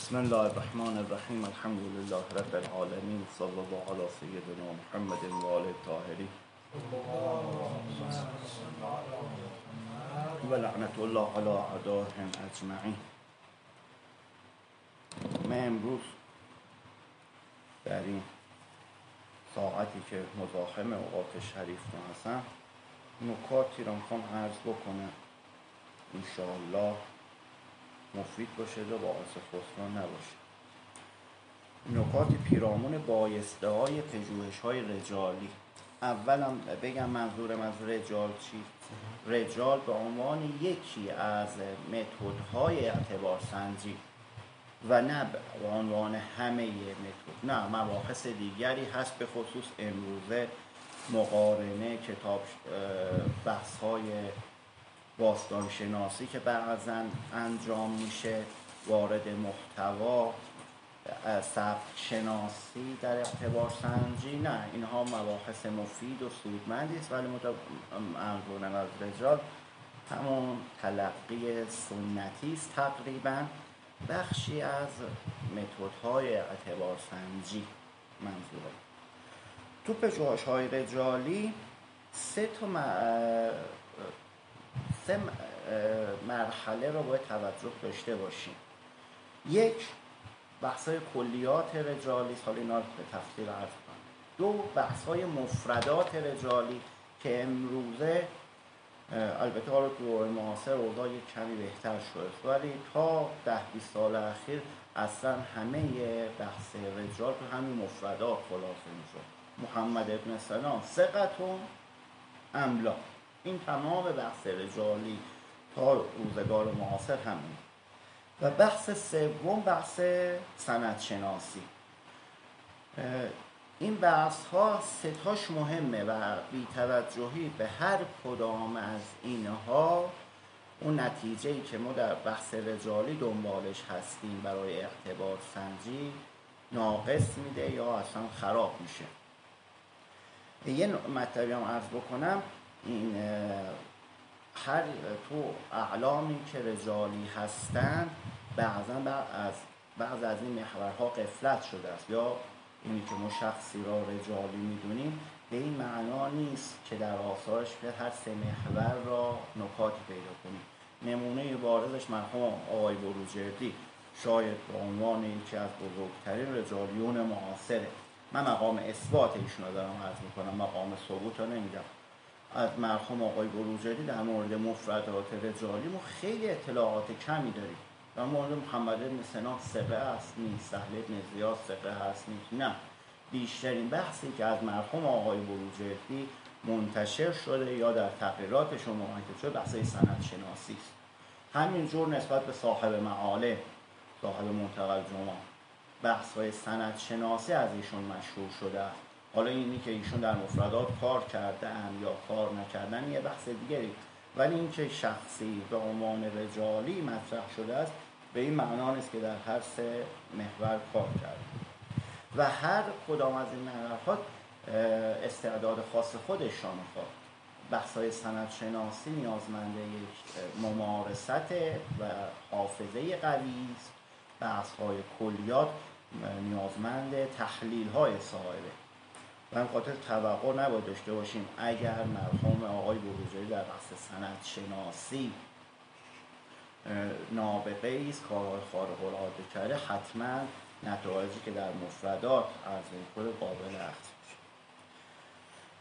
بسم الله الرحمن الرحیم. الحمد لله رب العالمین. صلی الله علی سیدنا محمد و آله الطاهرین و لعنت الله علی اعدائهم اجمعین. من امروز در این ساعتی که مزاحم اوقات شریف ما هستم نکاتی را می‌خوام عرض بکنم. انشاءالله مفید باشه و باعث خسران نباشه. نکات پیرامون بایسته های پژوهش های رجالی. اولم بگم منظور منظور رجال چی؟ رجال به عنوان یکی از متدهای اعتبار سنجی و نه به عنوان همه متد. نه مباحث دیگری هست به خصوص امروزه مقارنه کتاب بحث های باستان شناسی که بعضا انجام میشه وارد محتوا سبک شناسی در اعتبار سنجی. نه اینها مباحث مفید و سودمندی است ولی منظورم از رجال. همون تلقی سنتی است تقریبا. بخشی از متدهای اعتبار سنجی. منظوره تو پژوهش های رجالی سه تا سه مرحله رو باید توجه داشته باشیم. یک بحث کلیات رجالی حالا اینا رو به تفصیل عرض کنم. دو بحث های مفردات رجالی که امروزه البته حالا تو معاصر اوضاع کمی بهتر شده ولی تا ده 20 سال اخیر اصلا همه بحث رجال تو همین مفردات خلاصه می‌شد. محمد ابن سلام سقتون املا این تمام بحث رجالی تا روزگار معاصر همین. و بحث سوم بحث سند شناسی این بحث ها ستاش مهمه و بیتوجهی به هر کدام از اینها اون نتیجه ای که ما در بحث رجالی دنبالش هستیم برای اعتبار سنجی ناقص میده یا اصلا خراب میشه. یه مطلبی هم عرض بکنم. این هر تو اعلامی که رجالی هستند بعضا از بعض از این محورها قفلت شده است. یا اینی که ما شخصی را رجالی می‌دونیم به این معنا نیست که در آثارش به هر سه محور را نکاتی پیدا کنیم. نمونه بارزش مرحوم آقای بروجردی شاید به عنوان یکی از بزرگترین رجالیون معاصره. من مقام اثبات ایشون رو دارم عرض می‌کنم مقام ثبوت رو نمیگم از مرحوم آقای بروجردی در مورد مفردات رجالی ما خیلی اطلاعات کمی داریم. در مورد محمد بن سنا سقه است نیست سهل بن زیاد سقه هست نیست نه. بیشترین بحثی که از مرحوم آقای بروجردی منتشر شده یا در تقریرات شما شده بحث سند شناسی است همینجور نسبت به صاحب معاله صاحب منتقل جمعه. بحث های سند شناسی از ایشون مشهور شده است. حالا اینی که ایشون در مفردات کار کردن یا کار نکردن یه بحث دیگری ولی اینکه شخصی به عنوان رجالی مطرح شده است به این معنا نیست که در هر سه محور کار کرده. و هر کدام از این محورها استعداد خاص خودشان خواهد بحث های سند شناسی نیازمنده یک ممارست و حافظه قوی است. بحث های کلیات نیازمند تحلیل های صاحبه. و خاطر توقع نباید داشته باشیم. اگر مرحوم آقای بروجری در بحث سند شناسی نابغه است کارهای خارق العاده کرده حتما نتایجی که در مفردات از این قابل اخذ میشه.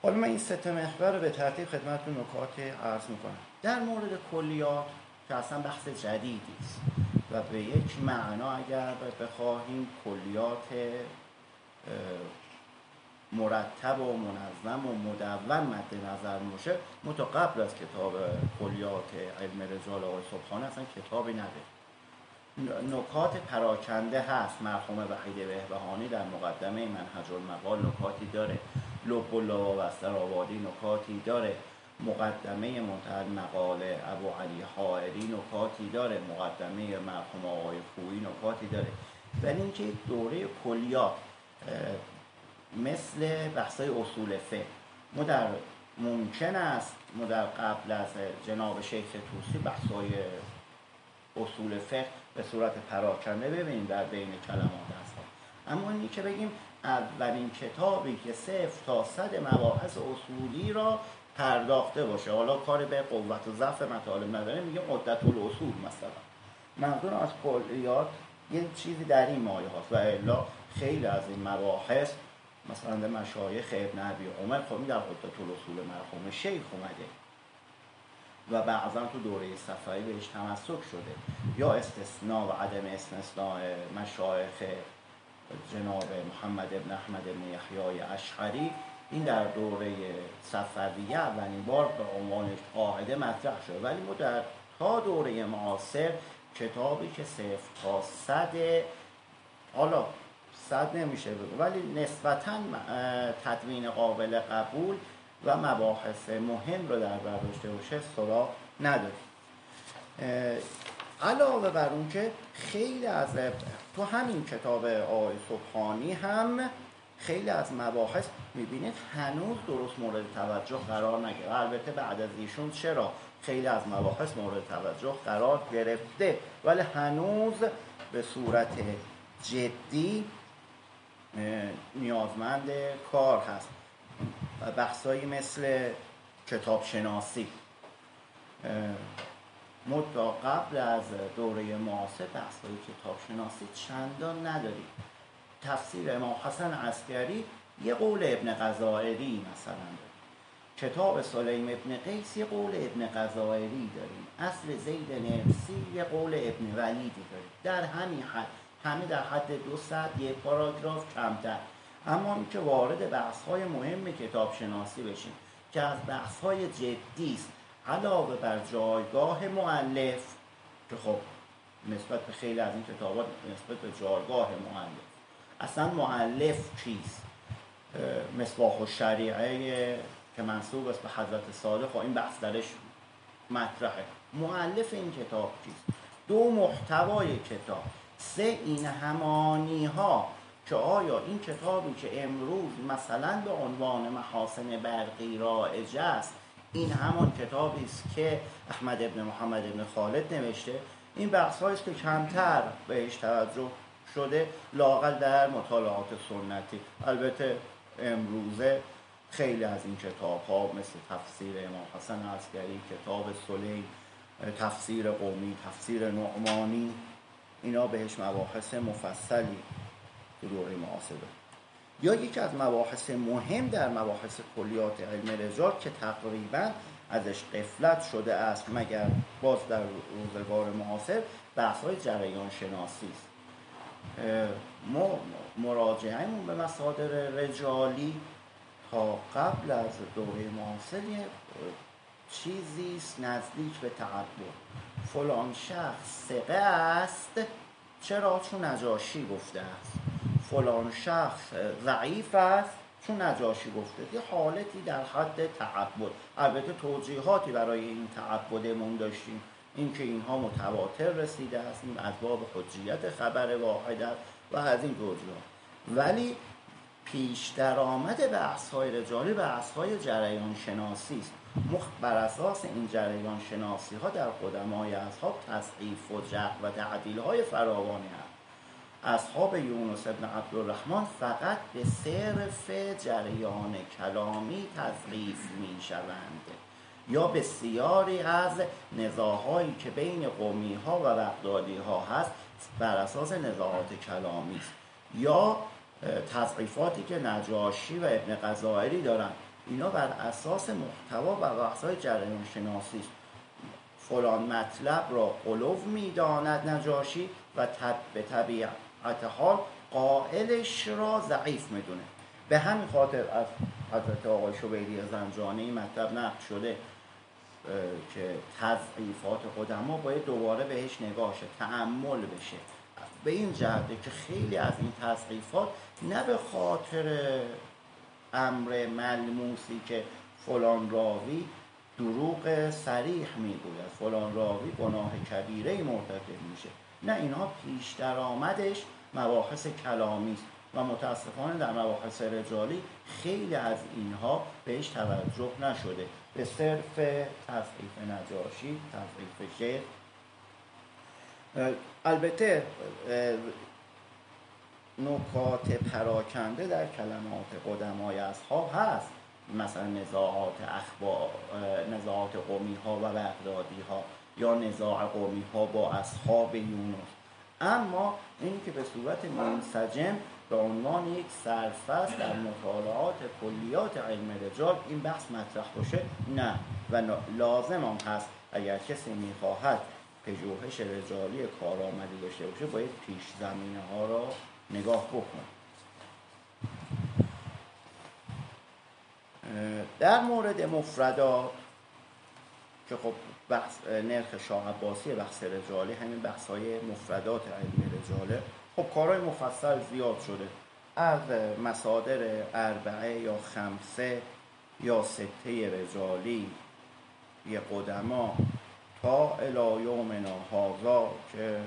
حالا من این سه محور رو به ترتیب خدمتتون نکات عرض می‌کنم. در مورد کلیات که اصلا بحث جدیدی است و به یک معنا اگر بخواهیم کلیات مرتب و منظم و مدون مد نظر باشه متو قبل از کتاب کلیات علم رجال آقای صبحانه اصلا کتابی نده نکات پراکنده هست. مرحوم وحید بهبهانی در مقدمه منهج المقال نکاتی داره. لب الله و آبادی نکاتی داره. مقدمه منتهى مقاله ابو علی حائری نکاتی داره. مقدمه مرحوم آقای خویی نکاتی داره. ولی اینکه دوره کلیات مثل بحثای اصول فقه. ما در ممکن است ما در قبل از جناب شیخ توسی بحثای اصول فقه به صورت پراکنده ببینیم در بین کلمات هست اما اینی که بگیم اولین کتابی که صفر تا صد مباحث اصولی را پرداخته باشه. حالا کار به قوت و ضعف مطالب نداره میگه مدت الاصول مثلا. منظور از کلیات یه چیزی در این مایه هاست و الا خیلی از این مباحث مثلا در مشایخ ابن عبی عمر خب در قدرت الاصول مرحوم شیخ اومده. و بعضا تو دوره صفایی بهش تمسک شده. یا استثناء و عدم استثناء مشایخ جناب محمد ابن احمد ابن یحیای اشعری این در دوره صفویه اولین بار به عنوان قاعده مطرح شد ولی ما در تا دوره معاصر کتابی که صفر تا صد حالا صد نمیشه. بگو ولی نسبتا تدوین قابل قبول و مباحث مهم رو در بر داشته باشه سراغ نداریم. علاوه بر اون که خیلی از تو همین کتاب آقای صبحانی هم خیلی از مباحث می‌بینید هنوز درست مورد توجه قرار نگرفت. البته بعد از ایشون چرا خیلی از مباحث مورد توجه قرار گرفته؟ ولی هنوز به صورت جدی نیازمند کار هست. بحثایی مثل کتاب شناسی مدتا قبل از دوره معاصر بحثای کتاب شناسی چندان نداریم. تفسیر امام حسن عسکری یه قول ابن غزائری مثلا داریم. کتاب سلیم ابن قیس یه قول ابن غزائری داریم. اصل زید نرسی یه قول ابن ولیدی داریم. در همین حد. همه در حد دو یه پاراگراف کمتر. اما اینکه وارد بحث های مهم کتاب شناسی بشیم که از بحث های جدی است علاوه بر جایگاه معلف که خب نسبت به خیلی از این کتابات نسبت به جایگاه معلف اصلا معلف چیست؟ مصباح و شریعه که منصوب است به حضرت صادق و این بحث درش مطرحه. معلف این کتاب چیست؟ دو محتوای کتاب. سه این همانی ها که آیا این کتابی که امروز مثلا به عنوان محاسن برقی رائج است این همان کتابی است که احمد ابن محمد ابن خالد نوشته؟ این بحث است که کمتر بهش توجه شده لاقل در مطالعات سنتی. البته امروزه خیلی از این کتاب ها مثل تفسیر امام حسن عسکری کتاب سلیم تفسیر قومی تفسیر نعمانی اینا بهش مباحث مفصلی تو دوره معاصره یا یکی از مباحث مهم در مباحث کلیات علم رجال که تقریبا ازش قفلت شده است مگر باز در روزگار معاصر بحث های جریان شناسی است. ما مراجعهمون به مصادر رجالی تا قبل از دوره معاصر چیزی نزدیک به تعبد. فلان شخص سقه است چرا چون نجاشی گفته است؟ فلان شخص ضعیف است چون نجاشی گفته یه حالتی در حد تعبد. البته توجیهاتی برای این تعبدمون داشتیم. اینکه اینها متواتر رسیده است این باب حجیت خبر واحد است و از این توجیهات ولی پیش درآمد بحث های رجالی بحث های جریان شناسی است. بر اساس این جریان شناسی ها در قدمای اصحاب تصحیف و جه و تعدیل های فراوانی هست اصحاب یونس ابن عبدالرحمن فقط به صرف جریان کلامی تضعیف می شوند یا بسیاری از نزاهایی که بین قومی ها و بغدادی ها هست بر اساس نزاهات کلامی است یا تضعیفاتی که نجاشی و ابن غزائری دارند. اینا بر اساس محتوا و بحث‌های جریان شناسی فلان مطلب را قلوب می‌داند نجاشی و تب به طبیعت حال قائلش را ضعیف می‌دونه. به همین خاطر از حضرت آقای شبیری زنجانی مطلب نقل شده که تضعیفات قدما باید دوباره بهش نگاه شه تعمل بشه. به این جهده که خیلی از این تضعیفات نه به خاطر امر ملموسی که فلان راوی دروغ سریح می‌گوید. فلان راوی گناه کبیره مرتکب میشه. نه اینها پیش درآمدش مباحث کلامی است. و متاسفانه در مباحث رجالی خیلی از اینها بهش توجه نشده. به صرف تصحیف نجاشی تصحیف شیخ البته نکات پراکنده در کلمات قدمای اصحاب هست. مثلا نزاعات اخبار نزاعات قومی ها و بغدادی ها یا نزاع قومی ها با اصحاب یونس. اما این که به صورت منسجم به عنوان یک سرفست در مطالعات کلیات علم رجال این بحث مطرح باشه نه. و لازم هم هست اگر کسی می‌خواهد پژوهش رجالی کارآمدی داشته باشه باید پیش زمینه ها را نگاه بکن. در مورد مفردات که خب بحث نرخ شاه عباسی بحث رجالی همین بحث های مفردات علم رجاله خب کارهای مفصل زیاد شده. از مصادر اربعه یا خمسه یا سته رجالی یه قدما تا الایومنا هازا که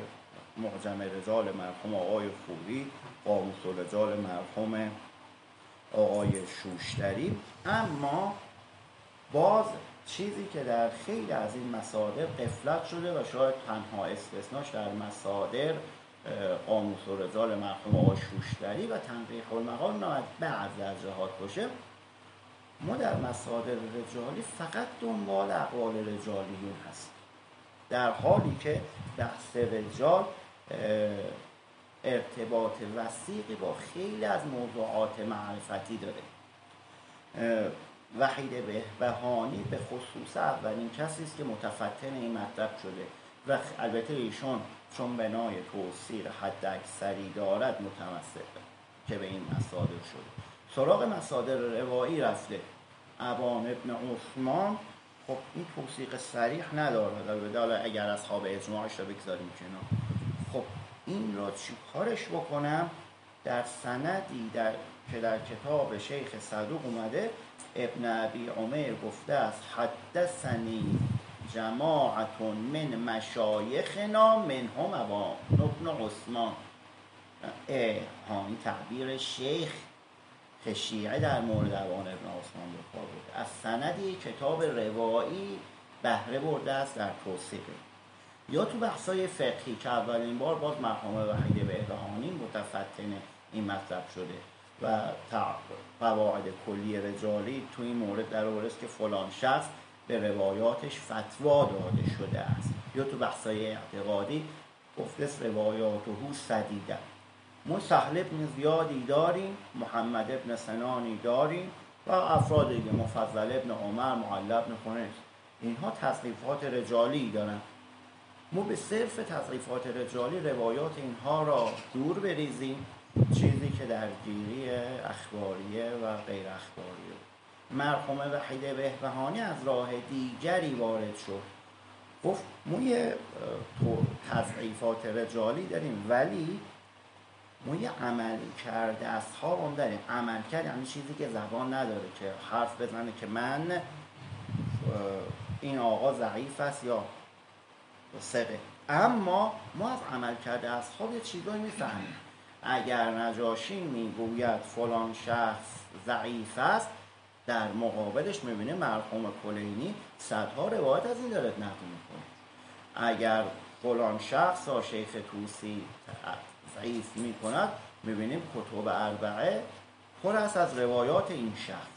معجم رجال مرحوم آقای خوبی قاموس رجال مرحوم آقای شوشتری. اما باز چیزی که در خیلی از این مصادر قفلت شده و شاید تنها استثناش در مصادر قاموس و رجال مرحوم آقای شوشتری و تنقیح المقال نمید بعض از جهات باشه. ما در مصادر رجالی فقط دنبال اقوال رجالیون هست در حالی که بحث رجال ارتباط وسیقی با خیلی از موضوعات معرفتی داره. وحید بهبهانی به خصوص اولین کسی است که متفتن این مطلب شده و البته ایشون چون بنای توصیر حد اکثری دارد متمسک که به این مصادر شده. سراغ مصادر روایی رفته ابان ابن عثمان. خب این توصیق سریح ندارد. البته اگر اصحاب اجماعش رو بگذاریم کنار. خب این را چی کارش بکنم؟ در سندی در که در کتاب شیخ صدوق اومده ابن ابی عمر گفته است حدثنی جماعتون من مشایخنا من هم ابن عثمان. ها این تعبیر شیخ شیعه در مورد ابان ابن عثمان بود. از سندی کتاب روایی بهره برده است در توصیقه یا تو بحثای فقهی که اولین بار باز مرحوم وحید بهرهانی متفتن این مطلب شده و قواعد کلی رجالی تو این مورد در است که فلان شخص به روایاتش فتوا داده شده است. یا تو بحثای اعتقادی گفته روایات و سدیده ما سهل ابن زیادی داریم محمد ابن سنانی داریم و افراد دیگه مفضل ابن عمر معلب ابن خونس اینها تصریفات رجالی دارن. ما به صرف تضعیفات رجالی روایات اینها را دور بریزیم چیزی که در گیری اخباریه و غیر اخباریه. مرحوم وحید بهبهانی از راه دیگری وارد شد. گفت ما یه تضعیفات رجالی داریم ولی ما یه عمل کرده اصحاب هم داریم. عمل کرد یعنی چیزی که زبان نداره که حرف بزنه که من این آقا ضعیف است یا سقه اما ما از عمل کرده اصحاب یه چیزایی می‌فهمیم. اگر نجاشی می‌گوید فلان شخص ضعیف است در مقابلش می‌بینه مرحوم کلینی صدها روایت از این داره نقل می‌کنه. اگر فلان شخص ها شیخ توسی ضعیف می‌کند می‌بینیم کتب اربعه پر است از روایات این شخص.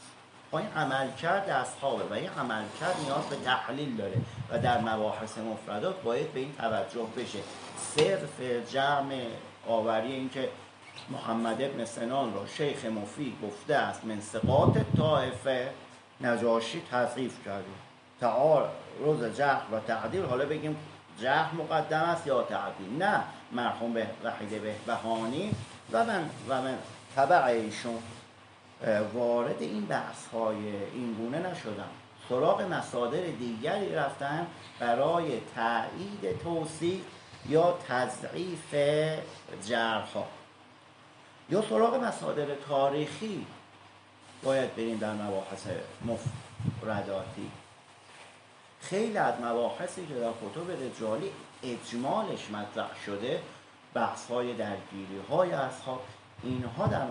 با این عملکرد اصحابه و این عملکرد نیاز به تحلیل داره و در مباحث مفردات باید به این توجه بشه. صرف جمع آوری اینکه محمد ابن سنان را شیخ مفید گفته است من سقاط طائفه نجاشی تضعیف کرده. تعال روز جهر و تعدیل حالا بگیم جهر مقدم است یا تعدیل؟ نه مرحوم به وحید بهانی و من و من تبع ایشون. وارد این بحث های این گونه نشدم. سراغ مصادر دیگری رفتن برای تایید توصیف یا تضعیف جرها یا سراغ مصادر تاریخی باید بریم در مباحث مفرداتی. خیلی از مباحثی که در کتب رجالی اجمالش مطرح شده بحث های درگیری های اصحاب اینها در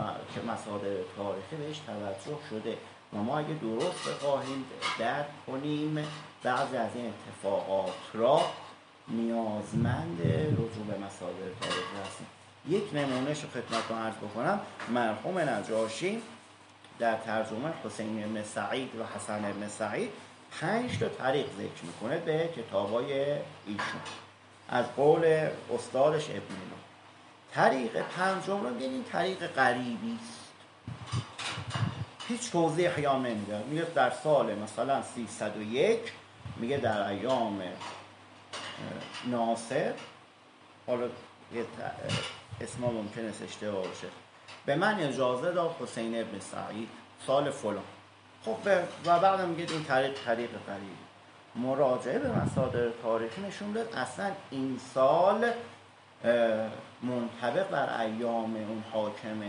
مصادر تاریخی بهش توجه شده. و ما اگه درست بخواهیم درک کنیم بعضی از این اتفاقات را نیازمند رجوع به مصادر تاریخی هستیم. یک نمونهش رو خدمتتون عرض بکنم. مرحوم نجاشی در ترجمه حسین ابن سعید و حسن ابن سعید پنج تا طریق ذکر می‌کنه به کتابای ایشون. از قول استادش ابن طریق پنجم رو این طریق غریبی است. هیچ توضیح یا نمیده میگه در سال مثلا 301 میگه در ایام ناصر حالا اسم ممکن است اشتباه باشه. به من اجازه داد حسین ابن سعید سال فلان. خب و بعدم میگه این طریق طریق قریب مراجعه به مصادر تاریخی نشون داد اصلا این سال منطبق بر ایام اون حاکم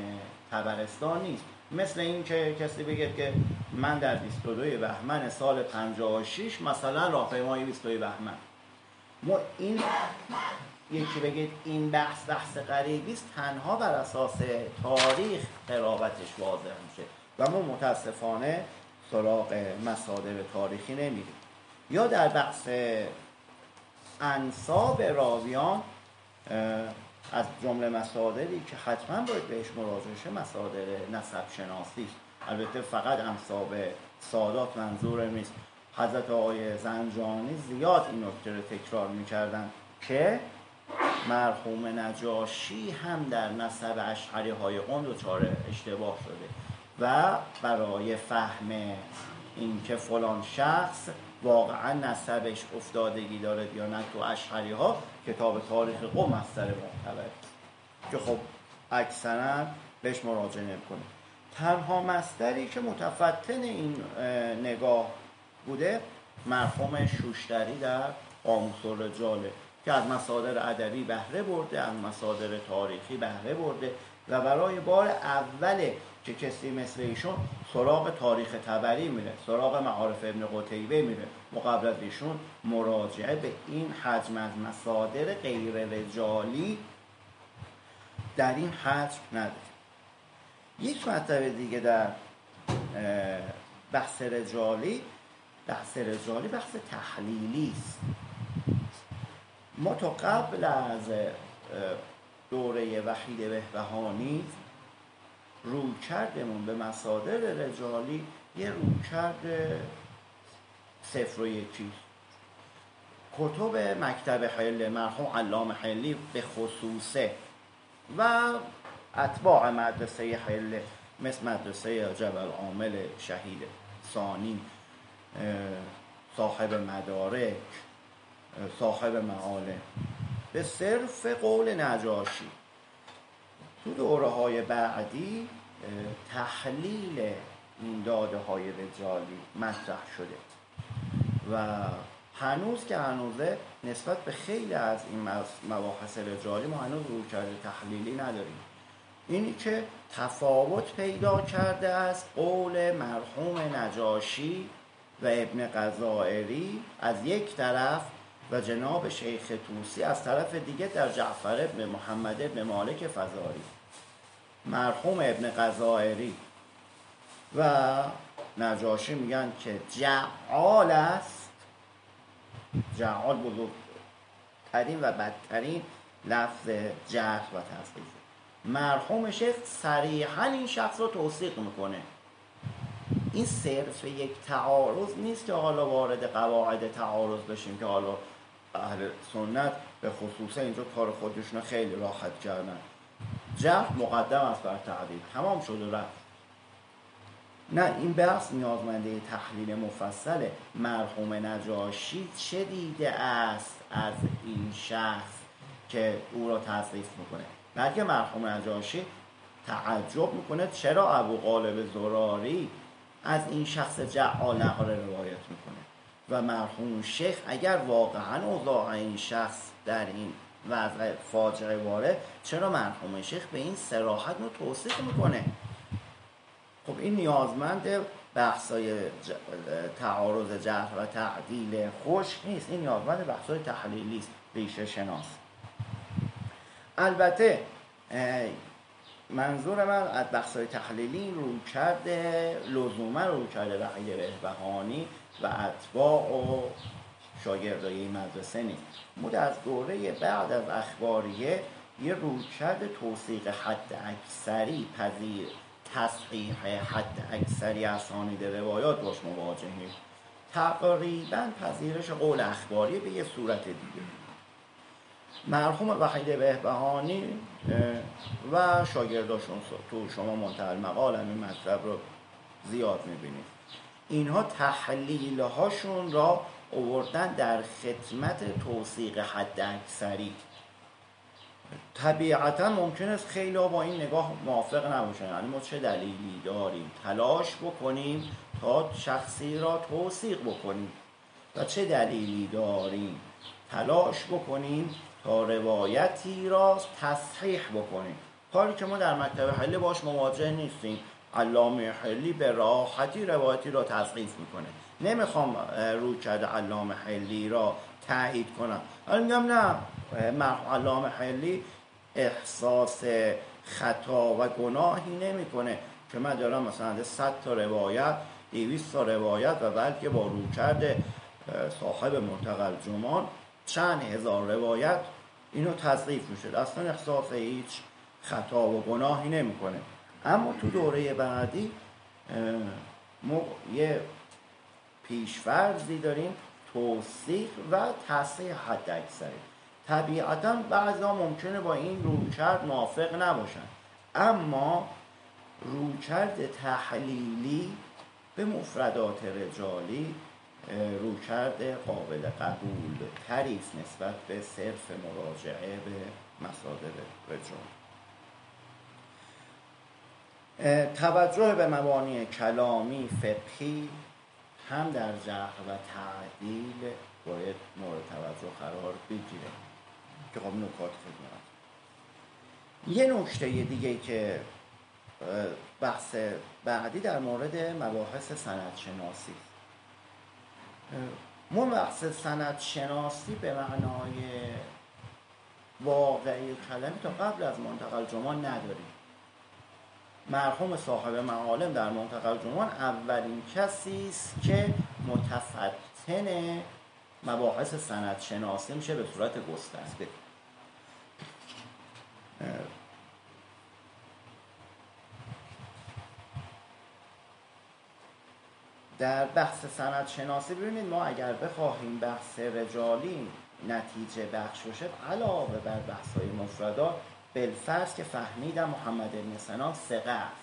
تبرستان نیست. مثل این که کسی بگه که من در 22 بهمن سال 56 مثلا راهپیمایی 22 بهمن. ما این یکی بگید این بحث بحث غریبی است تنها بر اساس تاریخ قرابتش واضح میشه. و ما متاسفانه سراغ مصادر تاریخی نمیریم. یا در بحث انصاب راویان از جمله مصادری که حتما باید بهش مراجعه شه مصادر نسب شناسی البته فقط انصاب سادات منظور نیست. حضرت آقای زنجانی زیاد این نکته رو تکرار می‌کردن که مرحوم نجاشی هم در نسب اشعری های قند دچار اشتباه شده و برای فهم اینکه فلان شخص واقعا نسبش افتادگی داره یا نه تو اشعری ها کتاب تاریخ قوم مستر معتبر. که خب اکثرا بهش مراجعه نمی‌کنه. تنها مستری که متفتن این نگاه بوده مرحوم شوشتری در قاموس رجاله که از مصادر ادبی بهره برده از مصادر تاریخی بهره برده و برای بار اوله که کسی مثل ایشون سراغ تاریخ تبری میره سراغ معارف ابن قتیبه میره. مقابل از ایشون مراجعه به این حجم از مصادر غیر رجالی در این حجم نداره یک مطلب دیگه در بحث رجالی بحث رجالی بحث تحلیلی است. ما تا قبل از دوره وحید بهبهانی روی کردمون به مصادر رجالی یه روی کرد صفر و یکی کتب مکتب حلی مرحوم علام حلی به خصوصه و اتباع مدرسه حلی مثل مدرسه جبل عامل شهید ثانی صاحب مدارک صاحب معالم به صرف قول نجاشی. تو دوره های بعدی تحلیل این داده های رجالی مطرح شده. و هنوز که هنوزه نسبت به خیلی از این مباحث رجالی ما هنوز روی کرده تحلیلی نداریم. اینی که تفاوت پیدا کرده است قول مرحوم نجاشی و ابن قضائری از یک طرف و جناب شیخ توسی از طرف دیگه در جعفر ابن محمد ابن مالک فزاری مرحوم ابن قضائری. و نجاشی میگن که جعال است. جعال بزرگترین و بدترین لفظ جرح و تصریف مرحوم شیخ صریحا این شخص رو توصیق می‌کنه. این صرف یک تعارض نیست که حالا وارد قواعد تعارض بشیم که حالا اهل سنت به خصوص اینجا کار خودشون خیلی راحت کردن. جرح مقدم است بر تعدیل تمام شده رفت. نه این بحث نیازمنده تحلیل مفصل مرحوم نجاشی چه دیده است از این شخص که او را تصریف می‌کنه؟ بلکه مرحوم نجاشی تعجب می‌کنه چرا ابو غالب زراری از این شخص جعال نقل روایت می‌کنه؟ و مرحوم شیخ اگر واقعا اوضاع این شخص در این وضع فاجعه واره چرا مرحوم شیخ به این سراحت رو توصیف می‌کنه؟ خب این نیازمند بحثای تعارض جرح و تعدیل خوش نیست. این نیازمند بحثای تحلیلی است ریشه شناس. البته منظور من از بحثای تحلیلی رو کرده لزوما رو کرده وحی بهبهانی و اتباع و شاگردای مدرسه نیست. ما در دوره بعد از اخباریه یه رویکرد توصیق حد اکثری پذیر تصحیح حد اکثری اسانید روایات باش مواجهیم. تقریبا پذیرش قول اخباری به یه صورت دیگه. مرحوم وحید بهبهانی و شاگرداشون تو شما منتقل مقال این مطلب رو زیاد می‌بینید. اینها تحلیل هاشون را اووردن در خدمت توصیق حد اکثری. طبیعتا ممکن است خیلی با این نگاه موافق نباشن. یعنی ما چه دلیلی داریم؟ تلاش بکنیم تا شخصی را توصیق بکنیم. و چه دلیلی داریم؟ تلاش بکنیم تا روایتی را تصحیح بکنیم. کاری که ما در مکتب حلی باش مواجه نیستیم. علامه حلی به راحتی روایتی را تصحیح می‌کنه. نمی‌خوام روی کرده علامه حلی را تایید کنم. ولی میگم نه علامه حلی احساس خطا و گناهی نمی‌کنه که من دارم مثلا 100 تا روایت 200 تا روایت و بلکه با رویکرد صاحب منتقل جمان چند هزار روایت اینو تضعیف میشه. اصلا احساس هیچ خطا و گناهی نمی‌کنه. اما تو دوره بعدی ما یه پیشفرزی داریم توصیح و تصحیح حد اکثری طبیعتا بعضا ممکنه با این رویکرد موافق نباشن. اما رویکرد تحلیلی به مفردات رجالی رویکرد قابل قبول تریست نسبت به صرف مراجعه به مصادر رجال. توجه به مبانی کلامی فقهی هم در جهر و تعدیل باید مورد توجه قرار بگیره. که خب نکات خدمت. یه نکته دیگه که بحث بعدی در مورد مباحث سند شناسی ما بحث سند شناسی به معنای واقعی کلمه تا قبل از منتقل جمان نداریم. مرحوم صاحب معالم در منتقل جمان اولین کسی است که متفتن مباحث سند شناسی میشه به صورت گسترده. در بحث سند شناسی ببینید ما اگر بخواهیم بحث رجالی نتیجه بخش باشه علاوه بر بحث های مفردات بلفرس که فهمیدم محمد ابن سنان سقه است.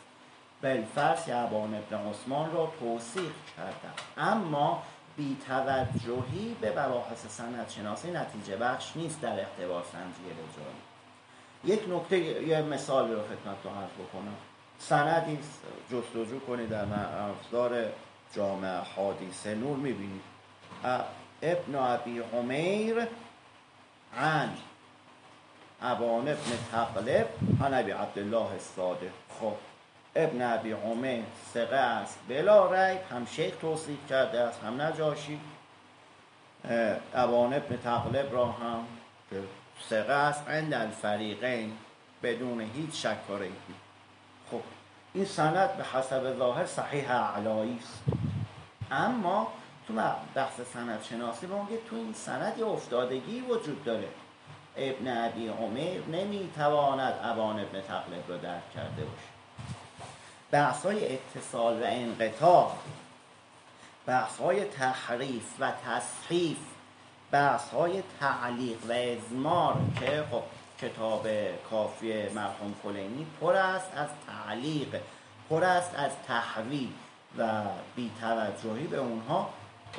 بلفرس یعبان ابن عثمان را توصیح کردم. اما بی توجهی به مباحث سند شناسی نتیجه بخش نیست در اختبار سنجی رجالی. یک نکته یه مثال رو خدمت رو عرض بکنم. سندی جستجو کنید در افزار جامعه حادیثه نور می‌بینید. ابن ابی عمیر عن ابان ابن تقلب عن ابی عبدالله الصادق. خب ابن ابی عمیر سقه است. بلا ریب هم شیخ توصیف کرده است هم نجاشی ابان ابن تقلب را هم سقه است. عند الفریقین بدون هیچ شک و خب این سند به حسب ظاهر صحیح علایی است. اما تو بحث سند شناسی به تو این سند یه افتادگی وجود داره. ابن عبی عمر نمی‌تواند ابان ابن تقلب رو درک کرده باشه بحث های اتصال و انقطاع بحث های تحریف و تصحیف بحث های تعلیق و ازمار که خب کتاب کافی مرحوم کلینی پر است از تعلیق پر است از تحویل و بیتوجهی به اونها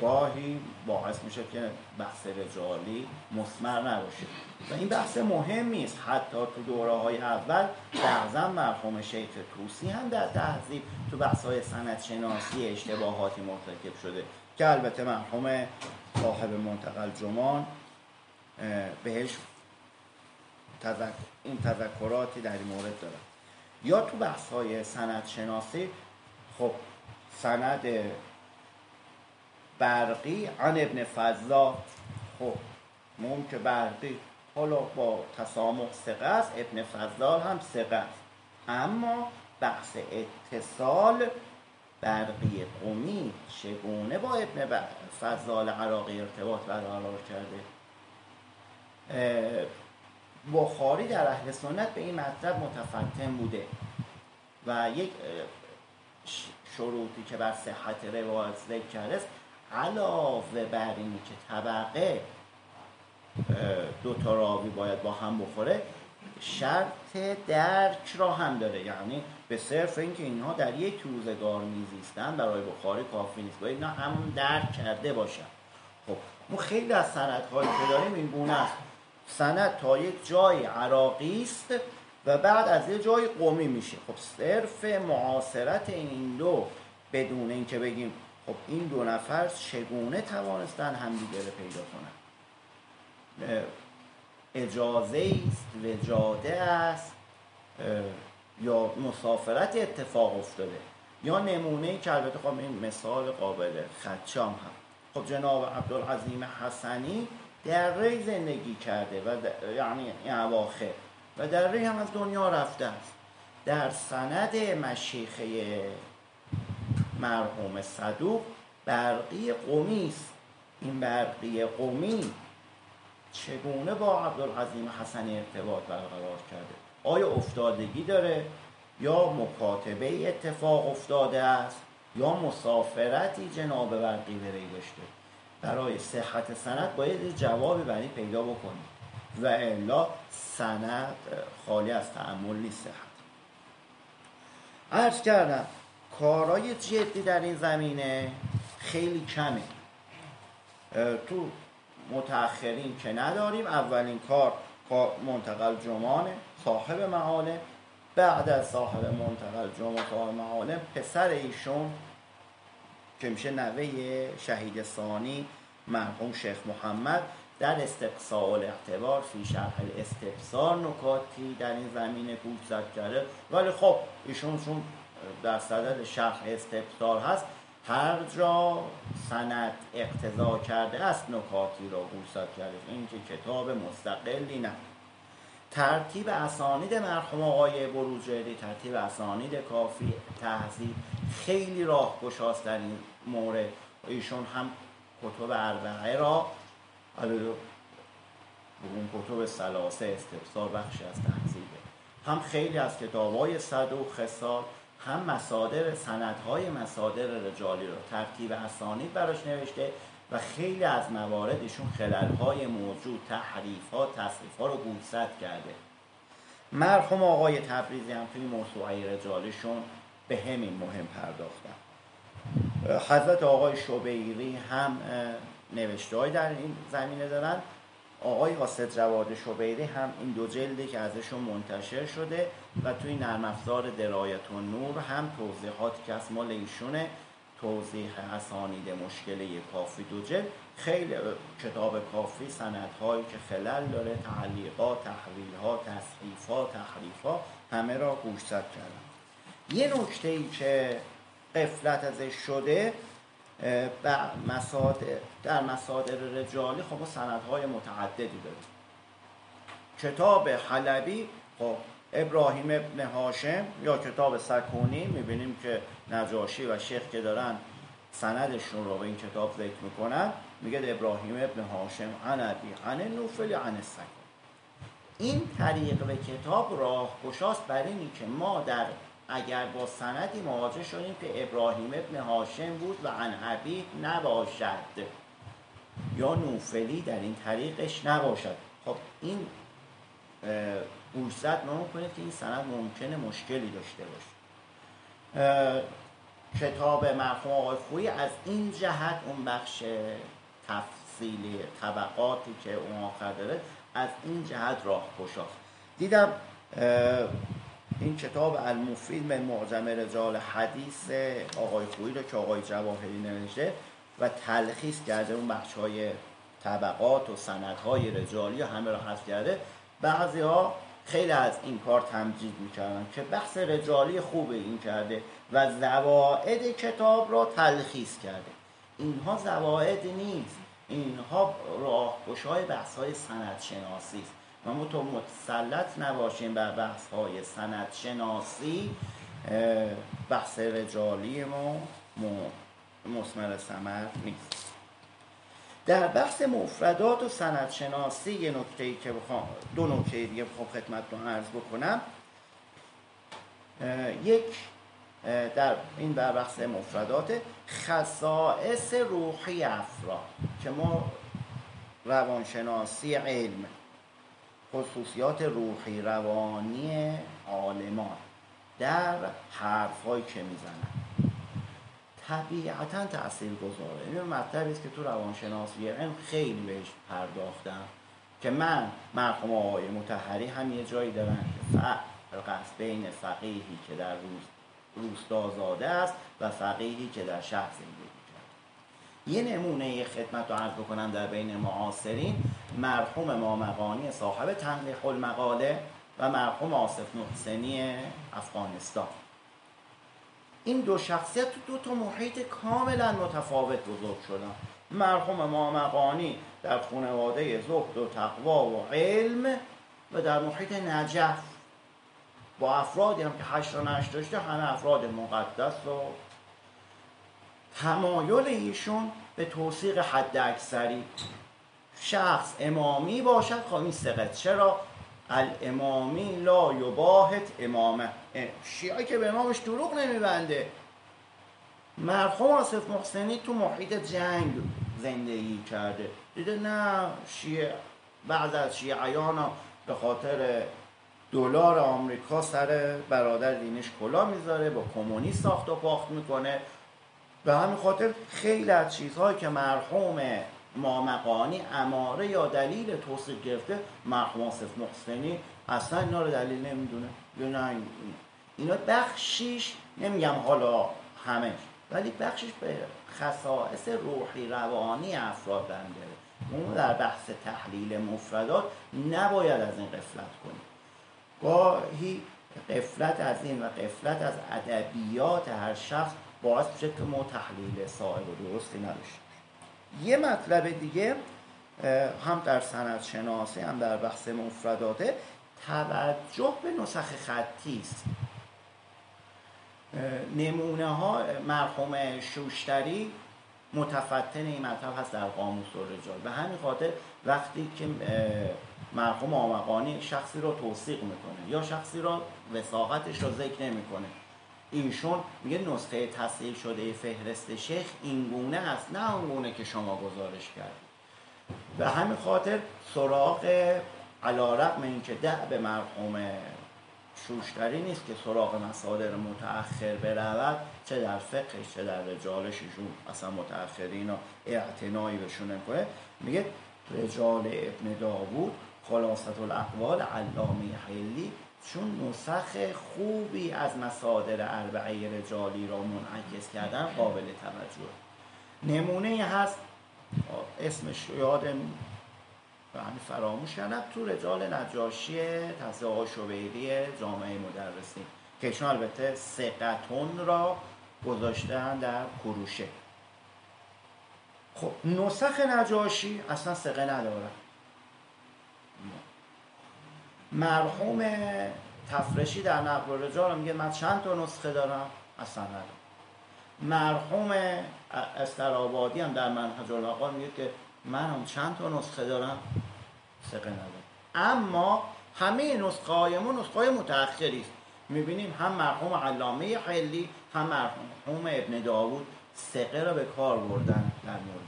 گاهی باعث میشه که بحث رجالی مسمر نباشه. و این بحث مهمی است حتی تو دوره های اول بعضا مرحوم شیخ توسی هم در تحضیب تو بحث های سند شناسی اشتباهاتی مرتکب شده که البته مرحوم صاحب منتقل جمان بهش این تذکراتی در این مورد داره یا تو بحث های سند شناسی خب سند برقی عن ابن فضلا خب که برقی حالا با تسامح سقه است ابن فضلال هم سقه است. اما بحث اتصال برقی قومی چگونه با ابن فضال عراقی ارتباط برقرار کرده؟ بخاری در اهل سنت به این مطلب متفتن بوده و یک شروطی که بر صحت روایت ذکر کرده علاوه بر اینی که طبقه دو تا راوی باید با هم بخوره شرط درک را هم داره. یعنی به صرف اینکه اینها در یک روزگار میزیستن برای بخاری کافی نیست باید اینا همون درک کرده باشن. خب ما خیلی از سندهایی که داریم این گونه است. سند تا یک جای عراقی است و بعد از یه جای قومی میشه. خب صرف معاصرت این دو بدون اینکه بگیم خب این دو نفر چگونه توانستن همدیگه رو پیدا کنن؟ اجازه است وجاده است یا مسافرت اتفاق افتاده؟ یا نمونه که البته خب این مثال قابل خدشام هم خب جناب عبدالعظیم حسنی در ری زندگی کرده و یعنی این اواخر و در ری هم از دنیا رفته است. در سند مشیخه مرحوم صدوق برقی قومی است. این برقی قومی چگونه با عبدالعظیم حسنی ارتباط برقرار کرده؟ آیا افتادگی داره یا مکاتبه اتفاق افتاده است یا مسافرتی جناب برقی بری داشته؟ برای صحت سند باید جوابی برای پیدا بکنیم و الا سند خالی از تعمل نیست. صحت. عرض کردم کارهای جدی در این زمینه خیلی کمه. تو متأخرین که نداریم اولین کار منتقل جمانه صاحب معالم بعد از صاحب منتقل جمعه صاحب معالم پسر ایشون که میشه نوه شهید ثانی مرحوم شیخ محمد در استقصاء الاعتبار فی شرح الاستفسار نکاتی در این زمینه زد کرده. ولی خب ایشون چون در صدد شرح استفسار هست هر جا سند اقتضا کرده است نکاتی را گوشزد کرده. این که کتاب مستقلی نه. ترتیب اسانید مرحوم آقای بروجردی ترتیب اسانید کافی تهذیب خیلی راه گشاست در این مورد. ایشون هم کتب اربعه را اون کتب سلاسه استفسار بخشی از تهذیبه. هم خیلی از کتاب های صد و خسال هم مصادر سندهای مصادر رجالی رو ترتیب اسانید براش نوشته و خیلی از مواردشون خلالهای موجود تحریف ها تصریف ها رو گوشزد کرده. مرحوم آقای تبریزی هم توی موسوعه رجالیشون به همین مهم پرداختن. حضرت آقای شبیری هم نوشته در این زمینه دارن. آقای قاسد جواد شبیری هم این دو جلدی که ازشون منتشر شده و توی نرم افزار درایت و نور هم توضیحاتی که از مال ایشونه توضیح اسانید مشکله کافی دو جلد. خیلی کتاب کافی سندهایی که خلل داره تعلیقات تحویلها تصحیفها تحریفها همه را گوشزد کردن. یه نکته ای که قفلت ازش شده در مصادر رجالی خب ما سندهای متعددی داریم. کتاب حلبی خب ابراهیم ابن هاشم یا کتاب سکونی می‌بینیم که نجاشی و شیخ که دارن سندشون رو به این کتاب ذکر می‌کنن میگه ابراهیم ابن هاشم عن ابی عن نوفل عن سکون این طریق به کتاب راه برای اینی که ما در اگر با سندی مواجه شدیم که ابراهیم ابن هاشم بود و عن ابی نباشد. یا نوفلی در این طریقش نباشد. خب این گوشزد ما کنید که این سند ممکنه مشکلی داشته باشه. کتاب مرحوم آقای خویی از این جهت اون بخش تفصیلی طبقاتی که اون آخر داره از این جهت راه گشاست دیدم این کتاب المفید من معجم رجال حدیث آقای خویی رو که آقای جواهری نوشته و تلخیص کرده اون بخش های طبقات و سندهای رجالی همه رو حذف کرده. بعضی ها خیلی از این کار تمجید می‌کردن که بحث رجالی خوبه این کرده و زواعد کتاب را تلخیص کرده. اینها زواعد نیست. اینها راهگشای بحث های سند شناسی است. و ما تو متسلط نباشیم بر بحث های سند شناسی بحث رجالی ما مسمر سمر نیست. در بحث مفردات و سندشناسی یه نکته که بخوام دو نکته دیگه بخوام خدمتتون عرض بکنم. یک در این در بحث مفردات خصائص روحی افراد که ما روانشناسی علم خصوصیات روحی روانی عالمان در حرفهایی که می‌زنن. طبیعتا تأثیر گذاره این مطلبی است که تو روانشناسی علم خیلی بهش پرداختم که من مرحوم آقای متحری هم یه جایی دارن که بین فقیهی که در روز روستازاده است و فقیهی که در شهر زندگی یه نمونه خدمت رو عرض بکنم در بین معاصرین. مرحوم مامقانی صاحب تنقیح المقاله و مرحوم آصف محسنی افغانستان. این دو شخصیت تو دو تا محیط کاملا متفاوت بزرگ شدن. مرحوم مامقانی در خانواده زهد و تقوا و علم و در محیط نجف. با افرادی هم که هشت و نشت داشته همه افراد مقدس و تمایل ایشون به توصیق حد اکثری شخص امامی باشد خب این سقط چرا؟ الامامی لا یباهت امامه. شیعه که به امامش دروغ نمیبنده. مرحوم آصف محسنی تو محیط جنگ زندگی کرده. دیده نه شیعه بعض از شیعیان به خاطر دلار آمریکا سر برادر دینش کلا می‌ذاره با کمونیست ساخت و پاخت می‌کنه. به همین خاطر خیلی از چیزهایی که مرحوم مامقانی اماره یا دلیل توصیق گرفته مرحوم آصف محسنی اصلا اینا رو دلیل نمی‌دونه. یا نه اینا بخشیش نمیگم حالا همش ولی بخشش به خصائص روحی روانی افراد داره. اون در بحث تحلیل مفردات نباید از این قفلت کنیم گاهی قفلت از این و قفلت از ادبیات هر شخص باعث میشه که ما تحلیل صاحب و درستی نداشته یه مطلب دیگه هم در سند شناسی هم در بحث مفرداته توجه به نسخ خطی است. نمونه ها مرحوم شوشتری متفتن این مطلب هست در قاموس و رجال. به همین خاطر وقتی که مرحوم آمقانی شخصی رو توصیق می‌کنه یا شخصی رو وساقتش رو ذکر نمی‌کنه ایشون میگه نسخه تصحیح شده فهرست شیخ این گونه است نه اون گونه که شما گزارش کرد به همین خاطر سراغ علا رقم این که ده به مرحوم شوشتری نیست که سراغ مصادر متأخر برود چه در فقهش چه در رجالش ایشون اصلا متأخرین و اعتنایی بهشون نکنه میگه رجال ابن داوود خلاصت الاقوال علامه حلی چون نسخ خوبی از مصادر اربعه رجالی را منعکس کردن قابل توجه نمونه هست اسمش یادم همین فراموش کردم تو رجال نجاشی تصدیق شبیری جامعه مدرسین که ایشون البته سقتون را گذاشتن در کروشه خب نسخ نجاشی اصلا سقه نداره مرحوم تفرشی در نقل رجال میگه من چند تا نسخه دارم؟ اصلا ندارم مرحوم استرابادی هم در منهج الاقا میگه که من هم چند تا نسخه دارم؟ سقه ندارم. اما همه نسخه های ما نسخه های متأخری است. می‌بینیم هم مرحوم علامه حلی هم مرحوم ابن داوود سقه را به کار بردن در مورد.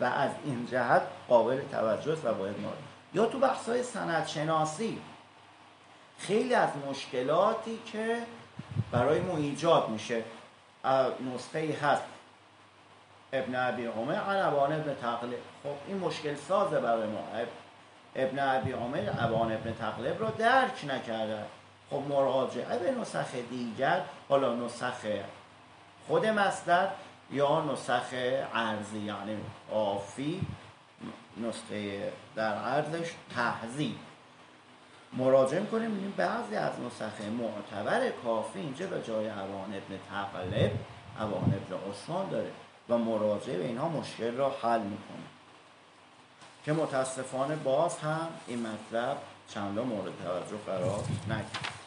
و از این جهت قابل توجه و باید مورد یا تو بحث های سند شناسی خیلی از مشکلاتی که برای ما ایجاد میشه. نسخه هست. ابن عبی عمر عنوان ابن تقلب. خب این مشکل سازه برای ما. ابن عبی عمر عوان ابن تقلب رو درک نکرده. خب مراجعه به نسخ دیگر حالا نسخ خود مصدر یا نسخ عرضی یعنی آفی. نسخه در عرضش تحضیب مراجعه کنیم می‌بینیم بعضی از نسخه معتبر کافی اینجا به جای عوان ابن تقلب عوان ابن عثمان داره و مراجعه به اینها مشکل را حل می‌کنه. که متاسفانه باز هم این مطلب چندان مورد توجه قرار نگیرد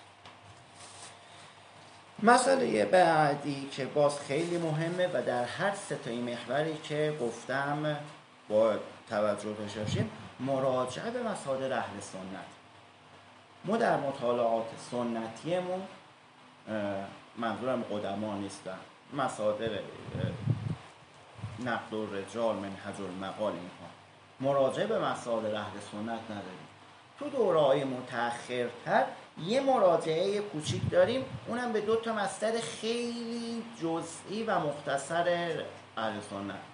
مسئله بعدی که باز خیلی مهمه و در هر ستای محوری که گفتم با توجه داشته مراجعه به مصادر اهل سنت. ما در مطالعات سنتیمون منظورم قدما نیستن. مصادر نقد و رجال منهج المقال اینها. مراجعه به مصادر اهل سنت نداریم. تو دوره های متأخرتر یه مراجعه کوچیک داریم اونم به دو تا مصدر خیلی جزئی و مختصر اهل سنت.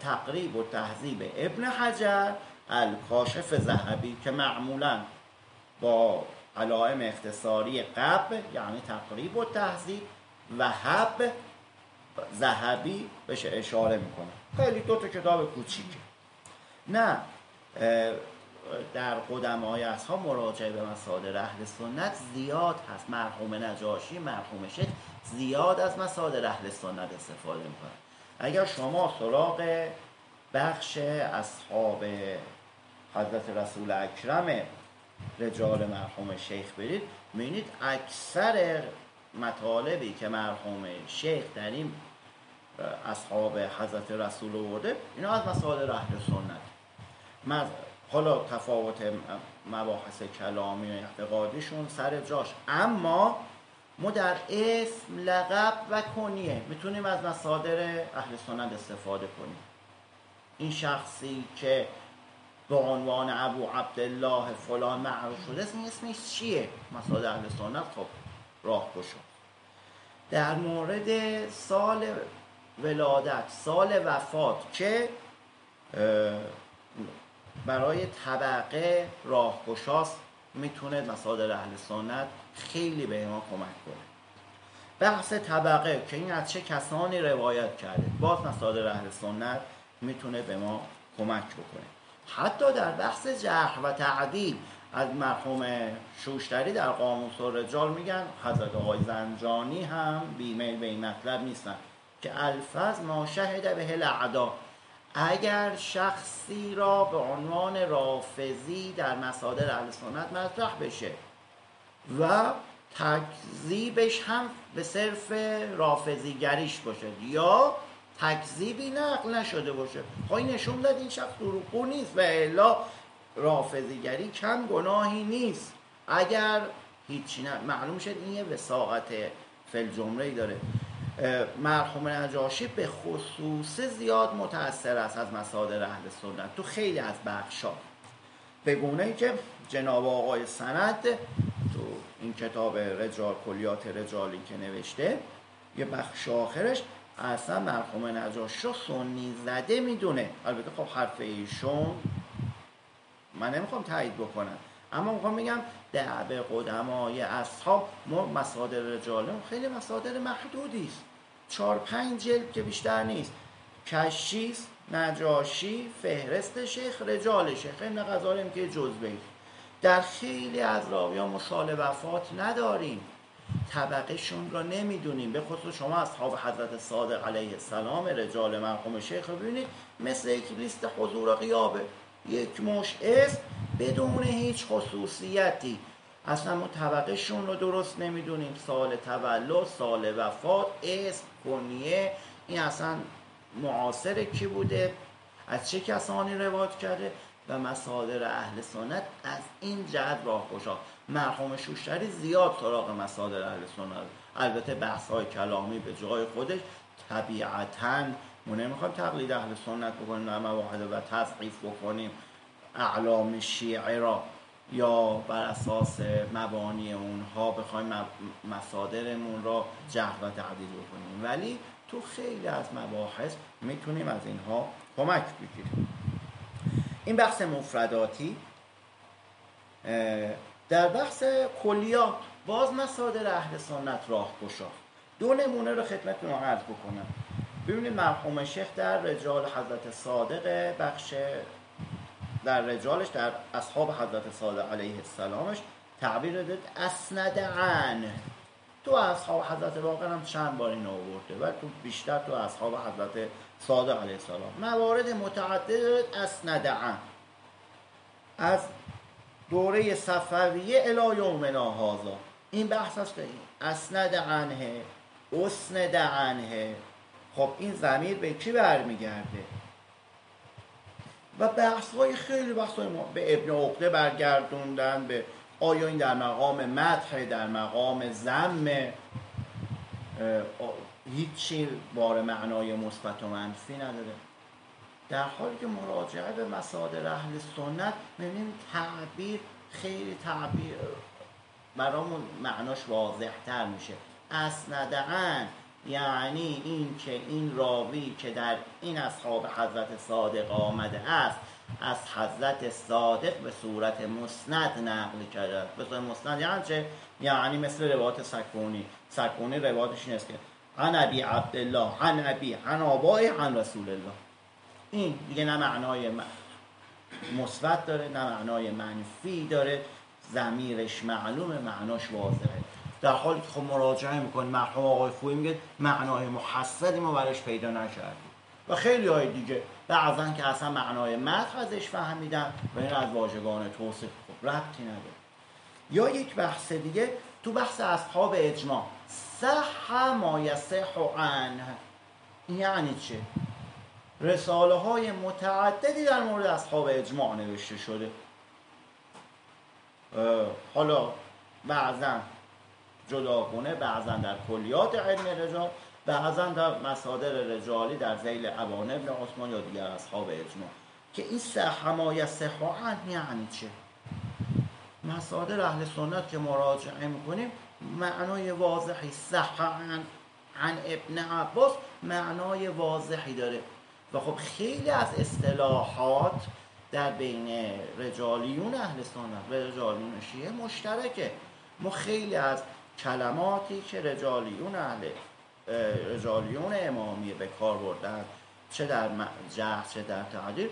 تقریب و تهذیب ابن حجر الکاشف ذهبی که معمولا با علائم اختصاری قبل یعنی تقریب و تهذیب و حب ذهبی بهش اشاره می‌کنه. خیلی دو تا کتاب کوچیکه. نه در قدمای ها مراجعه به مصادر اهل سنت زیاد هست. مرحوم نجاشی مرحوم شیخ زیاد از مصادر اهل سنت استفاده می‌کنن اگر شما سراغ بخش اصحاب حضرت رسول اکرم رجال مرحوم شیخ برید می‌بینید اکثر مطالبی که مرحوم شیخ در این اصحاب حضرت رسول آورده اینا از مصادر اهل سنت. حالا تفاوت مباحث کلامی و اعتقادیشون سر جاش. اما ما در اسم لقب و کنیه می‌تونیم از مصادر اهل سنت استفاده کنیم. این شخصی که به عنوان ابو عبدالله فلان معروف شده اسم اسمش چیه؟ مصادر اهل سنت خب راه بشو در مورد سال ولادت سال وفات که برای طبقه راهگشاست می‌تونه مصادر اهل سنت خیلی به ما کمک کنه. بحث طبقه که این از چه کسانی روایت کرده. باز مصادر اهل سنت می‌تونه به ما کمک بکنه. حتی در بحث جرح و تعدیل از مرحوم شوشتری در قاموس و رجال میگن حضرت آقای زنجانی هم بیمیل به این مطلب نیستن که الفظ ما شهد به الاعدا اگر شخصی را به عنوان رافزی در مصادر اهل سنت مطرح بشه و تکذیبش هم به صرف رافزیگریش باشه یا تکذیبی نقل نشده باشه خواهی خب نشون داد این شخص دروغگو نیست و الا رافزیگری کم گناهی نیست. اگر هیچی نه معلوم شد این یه وساقت فل داره. مرحوم نجاشی به خصوص زیاد متاثر است از مصادر اهل سنت. تو خیلی از بخشا به گونه ای که جناب آقای سند تو این کتاب رجال کلیات رجالی که نوشته یه بخش آخرش اصلا مرحوم نجاشی رو سنی زده می‌دونه. البته خب حرف ایشون من نمی‌خوام تایید بکنم. اما می‌خوام بگم دعب قدمای اصحاب ما مصادر رجالم خیلی مصادر محدودی است. چهار پنج جلد که بیشتر نیست. کشیست نجاشی فهرست شیخ رجال شیخ غزالم که جزبه در خیلی از راویان مشال وفات نداریم. طبقهشون را نمی‌دونیم. به خصوص شما اصحاب حضرت صادق علیه السلام رجال مرحوم شیخ رو ببینید مثل یک لیست حضور قیابه یک مش اسم بدون هیچ خصوصیتی. اصلا ما طبقهشون رو درست نمی‌دونیم. سال تولد سال وفات اسم کنیه. این اصلا معاصر کی بوده؟ از چه کسانی روایت کرده؟ و مصادر اهل سنت از این جهت راه گشا مرحوم شوشتری زیاد سراغ مصادر اهل سنت. البته بحث های کلامی به جای خودش طبیعتا ما نمی‌خوایم تقلید اهل سنت بکنیم در مواحد و تضعیف بکنیم اعلام شیعه را یا بر اساس مبانی اونها بخوایم مصادرمون را جهر و تعدیل بکنیم. ولی تو خیلی از مباحث می‌تونیم از اینها کمک بگیریم. این بحث مفرداتی در بحث کلیات باز مصادر اهل سنت راه گشا دو نمونه رو خدمتتون عرض بکنم. ببینید مرحوم شیخ در رجال حضرت صادق بخش در رجالش در اصحاب حضرت صادق علیه السلامش تعبیر داد اسند عن تو اصحاب حضرت باقر هم چند بار این آورده و تو بیشتر تو اصحاب حضرت صادق علیه السلام. موارد متعدد اسند عن از دوره صفویه الی یومنا هازا این بحث هست که اسند عنه اسند عنه خب این زمیر به کی برمیگرده؟ و بحث های خیلی بحث های ما به ابن عقده برگردوندن به آیا این در مقام مدح در مقام زم هیچی بار معنای مثبت و منفی نداره. در حالی که مراجعه به مسادر اهل سنت می‌بینیم تعبیر خیلی تعبیر برامون معناش واضح تر میشه. اسندعن یعنی این که این راوی که در این اصحاب حضرت صادق آمده است از حضرت صادق به صورت مسند نقل کرده به صورت مسند یعنی چه؟ یعنی مثل روایت سکونی. سکونی روایتش این است که عن ابی عبدالله عن ابی عن آبای عن رسول الله. این دیگه نه معنای مثبت داره نه معنای منفی داره. زمیرش معلومه معناش واضحه. در حالی که خب مراجعه می‌کنیم مرحوم آقای خوی میگه معنای محسدی ما براش پیدا نکردیم. و خیلی های دیگه بعضا که اصلا معنای متن ازش فهمیدن و این از واژگان توصیف خب ربطی نداره. یا یک بحث دیگه تو بحث اصحاب اجماع. صح ما یصح عنه. یعنی چه رساله های متعددی در مورد اصحاب اجماع نوشته شده. حالا بعضا جداگونه بعضا در کلیات علم رجال بعضا در مصادر رجالی در زیل ابان ابن عثمان یا دیگر اصحاب اجماع. که این حمایت سخواهن یعنی چه مصادر اهل سنت که مراجعه می‌کنیم معنای واضحی. صحن عن ابن عباس معنای واضحی داره. و خب خیلی از اصطلاحات در بین رجالیون اهل سنت و رجالیون شیعه مشترکه. ما خیلی از کلماتی که رجالیون اهل رجالیون امامی به کار بردن چه در جهر چه در تعدیل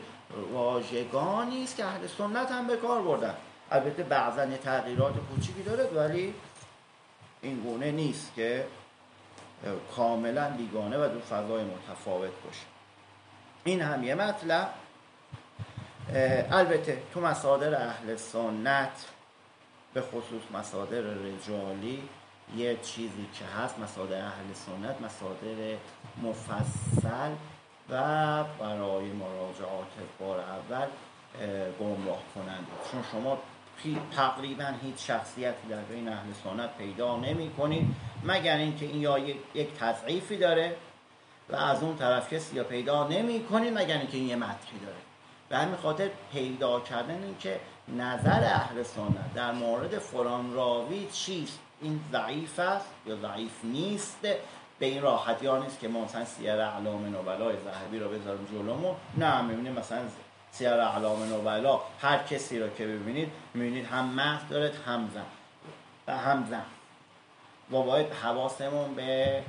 واژگانی است که اهل سنت هم به کار بردن. البته بعضا یه تغییرات کوچیکی داره ولی این گونه نیست که کاملا بیگانه و دو فضای متفاوت باشه. این هم یه مطلب. البته تو مصادر اهل سنت به خصوص مصادر رجالی یه چیزی که هست مصادر اهل سنت مصادر مفصل و برای مراجعات بار اول گمراه کنند چون شما تقریبا هیچ شخصیتی در بین اهل سنت پیدا نمی کنید مگر اینکه این یا یک تضعیفی داره و از اون طرف کسی یا پیدا نمی کنید مگر اینکه این یه متحی داره. به همین خاطر پیدا کردن این که نظر اهل سنت در مورد فلان راوی چیست؟ این ضعیف است یا ضعیف نیست؟ به این راحتی ها نیست که ما مثلا سیر اعلام نوبلای ذهبی رو بذاریم جلومون؟ نه می‌بینیم مثلا سیر اعلام نوبلا. هر کسی رو که ببینید می‌بینید هم مهد دارد هم زن. هم زن. و باید حواسمون به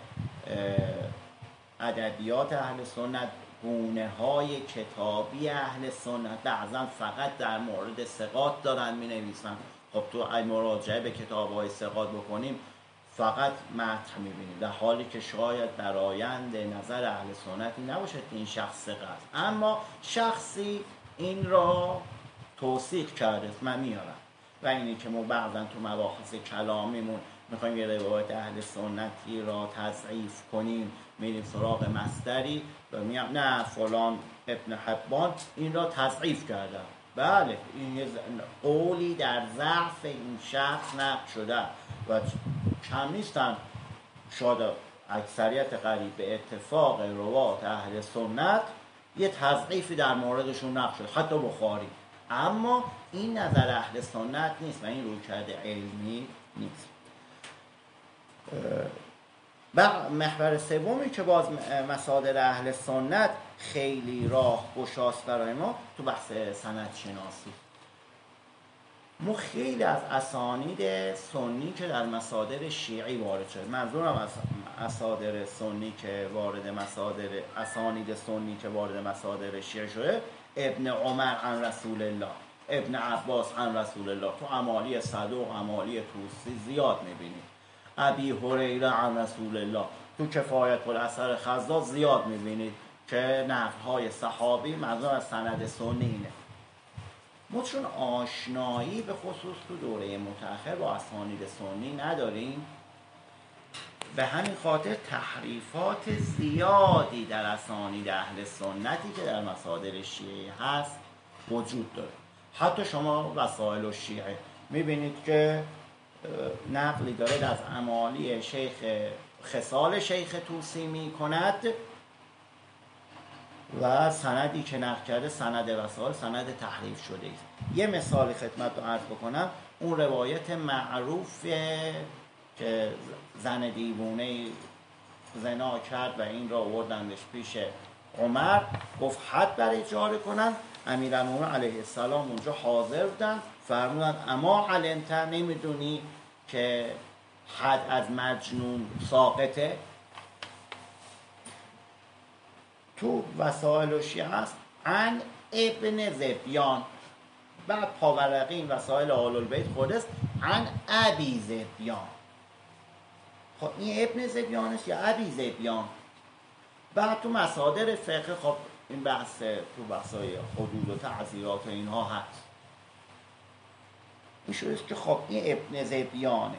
ادبیات اهل سنت گونه های کتابی اهل سنت. بعضا فقط در مورد سقاط دارن می نویسن خب تو مراجعه به کتاب های سقاط بکنیم فقط متن می‌بینیم. در حالی که شاید در آینده نظر اهل سنتی نباشد این شخص است اما شخصی این را توصیق کرده. من میارم. و اینی که ما بعضا تو مباحث کلامیمون می‌خوایم یه روایت اهل سنتی را تضعیف کنیم. میریم سراغ مستری و میگم نه فلان ابن حبان این را تضعیف کردم بله این قولی در ضعف این شخص نقل شده. و کم نیستن شاید اکثریت قریب به اتفاق روات اهل سنت یه تضعیفی در موردشون نقل شد حتی بخاری. اما این نظر اهل سنت نیست و این روی کرده علمی نیست. و محور سومی که باز مصادر اهل سنت خیلی راه گشاست برای ما تو بحث سند شناسی ما خیلی از اسانید سنی که در مصادر شیعی وارد شده. منظورم از اسادر سنی که وارد مصادر اسانید سنی که وارد مصادر شیعی شده ابن عمر عن رسول الله. ابن عباس عن رسول الله. تو عمالی صدوق عمالی توسی زیاد می‌بینید ابی هریره عن رسول الله. تو کفایت اثر خزاد زیاد می‌بینید که نقل های صحابی منظور از سند سنی اینه. ما چون آشنایی به خصوص تو دوره متأخر با اسانید سنی نداریم به همین خاطر تحریفات زیادی در اسانید اهل سنتی که در مصادر شیعه هست وجود داره. حتی شما وسائل و شیعه می‌بینید که نقلی داره از امالی شیخ خصال شیخ توسی می کند و سندی که نقل کرده سند وسائل سند تحریف شده است یه مثال خدمت رو عرض بکنم. اون روایت معروف که زن دیوونه زنا کرد و این را آوردندش پیش عمر. گفت حد برای جاره کنن. امیرالمومنین علیه السلام اونجا حاضر بودن. فرمودن اما علمت نمی‌دونی که حد از مجنون ساقطه. تو وسائل و شیعه هست ان ابن زبیان. بعد پاورقی این وسائل آل البیت خود است. ان ابی زبیان. خب این ابن زبیان است یا ابی زبیان؟ بعد تو مصادر فقه خب این بحث تو بحثای حدود و تعذیرات و اینها هست. این شده که خب این ابن زبیانه.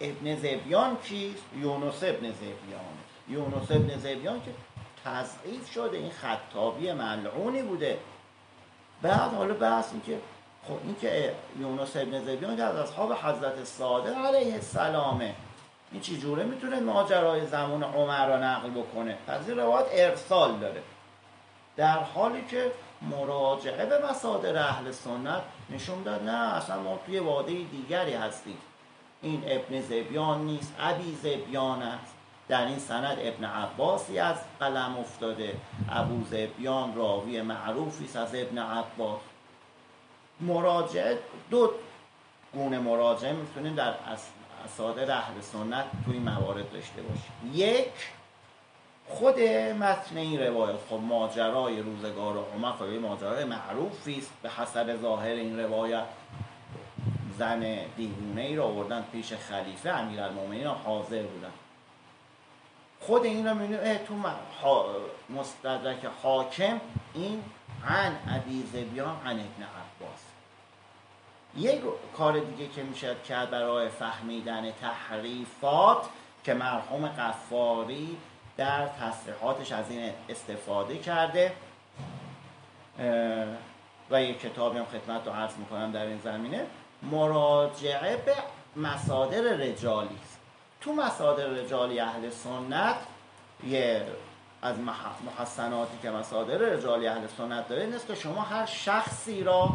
ابن زبیان کیست؟ یونس ابن زبیانه. یونس ابن زبیان که تضعیف شده. این خطابی ملعونی بوده. بعد حالا بحث این که خب این که یونس ابن زبیان که از اصحاب حضرت صادق علیه السلامه. این چی جوره؟ می‌تونه ماجرای زمان عمر را نقل بکنه. پس این روایت ارسال داره. در حالی که مراجعه به مصادر اهل سنت نشون داد نه اصلا ما توی واده دیگری هستیم. این ابن زبیان نیست ابی زبیان است. در این سند ابن عباسی از قلم افتاده. ابو زبیان راوی معروفی است از ابن عباس. مراجعه دو گونه مراجعه می‌تونیم در اسادر اهل سنت توی موارد داشته باشیم. یک خود متن این روایت. خب ماجرای روزگار عمر خب ماجرای معروفی است. به حسب ظاهر این روایت. زن دیوونه ای را آوردن پیش خلیفه امیرالمومنین حاضر بودن. خود این رو می‌بینیم تو مستدرک حاکم این عن ابی زبیان عن ابن عباس. یک کار دیگه که میشه کرد برای فهمیدن تحریفات که مرحوم قفاری در تصریحاتش از این استفاده کرده. و یک کتابی هم خدمت رو عرض می‌کنم در این زمینه. مراجعه به مصادر رجالی است. تو مصادر رجالی اهل سنت یه از محسناتی که مصادر رجالی اهل سنت داره نیست که شما هر شخصی را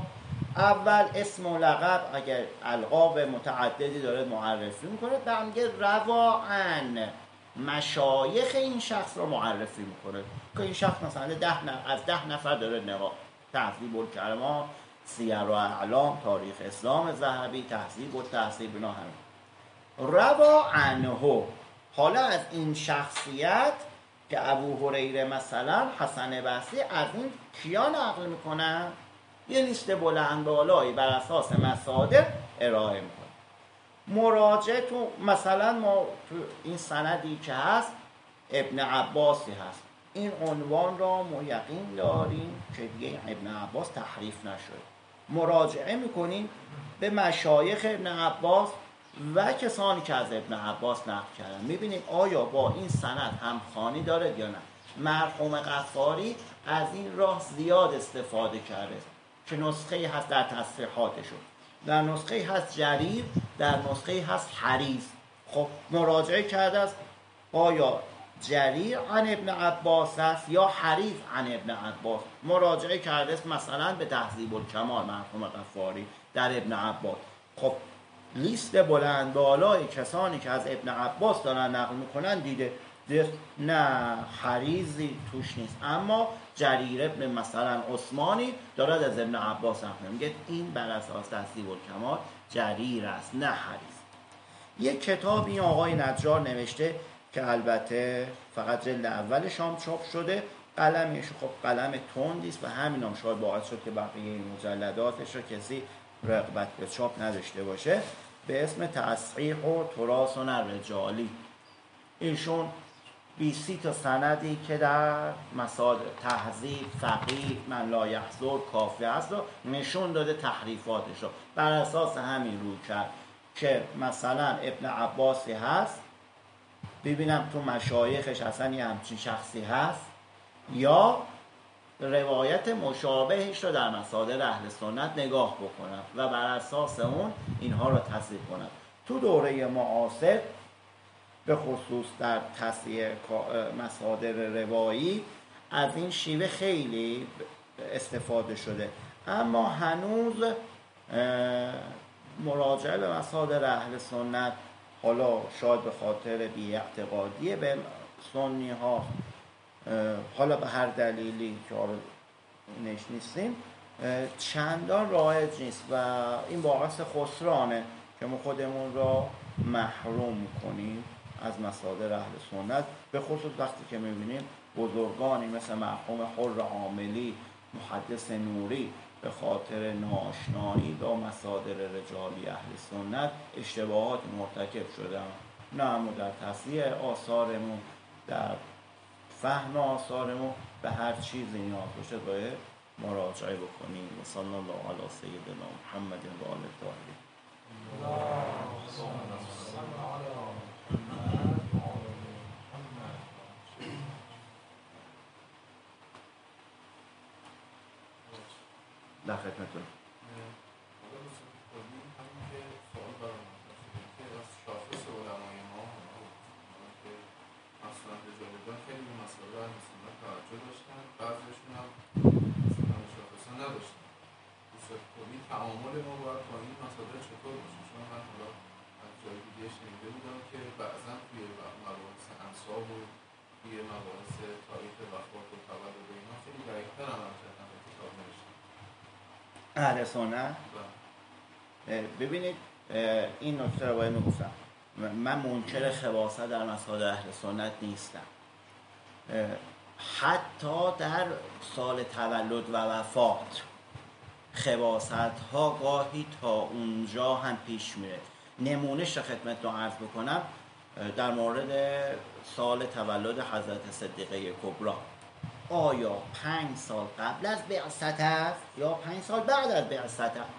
اول اسم و لقب اگر القاب متعددی داره معرفی می‌کنه به میگه رواعن. مشایخ این شخص را معرفی می‌کنه. که این شخص مثلا ده از ده نفر داره نگاه تحضیب الکرما سیر و اعلام تاریخ اسلام ذهبی تحضیب و تحضیب اینا همین روا عنه. حالا از این شخصیت که ابو هریره مثلا حسن بصری از این کیا نقل می‌کنن یه لیست بلند بالایی بر اساس مصادر ارائه می‌کنه. مراجعه تو مثلا ما تو این سندی که هست ابن عباسی هست. این عنوان را ما یقین داریم که دیگه ابن عباس تحریف نشده. مراجعه می‌کنیم به مشایخ ابن عباس و کسانی که از ابن عباس نقل کردن. می‌بینیم آیا با این سند همخانی داره یا نه؟ مرحوم قفاری از این راه زیاد استفاده کرده که نسخه هست در تصریحاتشون در نسخه هست جریر در نسخه هست حریز خب مراجعه کرده است آیا جریر عن ابن عباس است یا حریف عن ابن عباس؟ مراجعه کرده است مثلا به تهذیب الکمال مرحوم قفاری در ابن عباس. خب لیست بلند بالای کسانی که از ابن عباس دارن نقل می‌کنن دیده. نه حریزی توش نیست. اما جریر ابن مثلا عثمانی دارد از ابن عباس نقل میگه این بر اساس تحصیب الکمال جریر است نه حریز یک کتاب این آقای نجار نوشته که البته فقط جلد اول شام چاپ شده. قلمش خب قلم تندی است و همین هم شاید باعث شد که بقیه مجلداتش رو کسی رغبت به چاپ نداشته باشه به اسم تصحیح و تراس و رجالی ایشون بیسی تا سندی که در مسائل تهذیب فقیه من لا یحضر کافی هست رو نشون داده تحریفاتش رو بر اساس همین رو کرد که مثلا ابن عباسی هست ببینم تو مشایخش اصلا یه همچین شخصی هست یا روایت مشابهش رو در مصادر اهل سنت نگاه بکنم و بر اساس اون اینها رو تصدیق کنم. تو دوره معاصر به خصوص در تصدیق مصادر روایی از این شیوه خیلی استفاده شده. اما هنوز مراجعه به مصادر اهل سنت حالا شاید به خاطر بی اعتقادی به سنی ها حالا به هر دلیلی که آره نش نیستیم چندان رایج نیست و این باعث خسرانه که ما خودمون را محروم کنیم از مصادر اهل سنت به خصوص وقتی که می‌بینیم بزرگانی مثل مرحوم حر عاملی محدث نوری به خاطر ناشنایی با مصادر رجالی اهل سنت اشتباهات مرتکب شدن. نه در تصویه آثارمون در فهم آثارمون به هر چیزی نیاز باشه باید مراجعه بکنیم. و صلی الله علی سیدنا محمد و آل در خدمتتون. تعامل ما باید با این مصادر چطور باشه؟ چون من حالا از جای دیگه شنیده بودم که بعضا توی مباحث انصاب و توی مباحث تاریخ وفات و تولد و اینا خیلی دقیق‌تر عمل کردن به کتاب نوشتن. اهل سنت؟ بله. ببینید این نکته رو باید می‌گفتم. من منکر خباست در مسائل اهل سنت نیستم. حتی در سال تولد و وفات خباست ها گاهی تا اونجا هم پیش میره. نمونش خدمت رو عرض بکنم در مورد سال تولد حضرت صدیقه کبرا آیا پنج سال قبل از بعثت است یا پنج سال بعد از بعثت است؟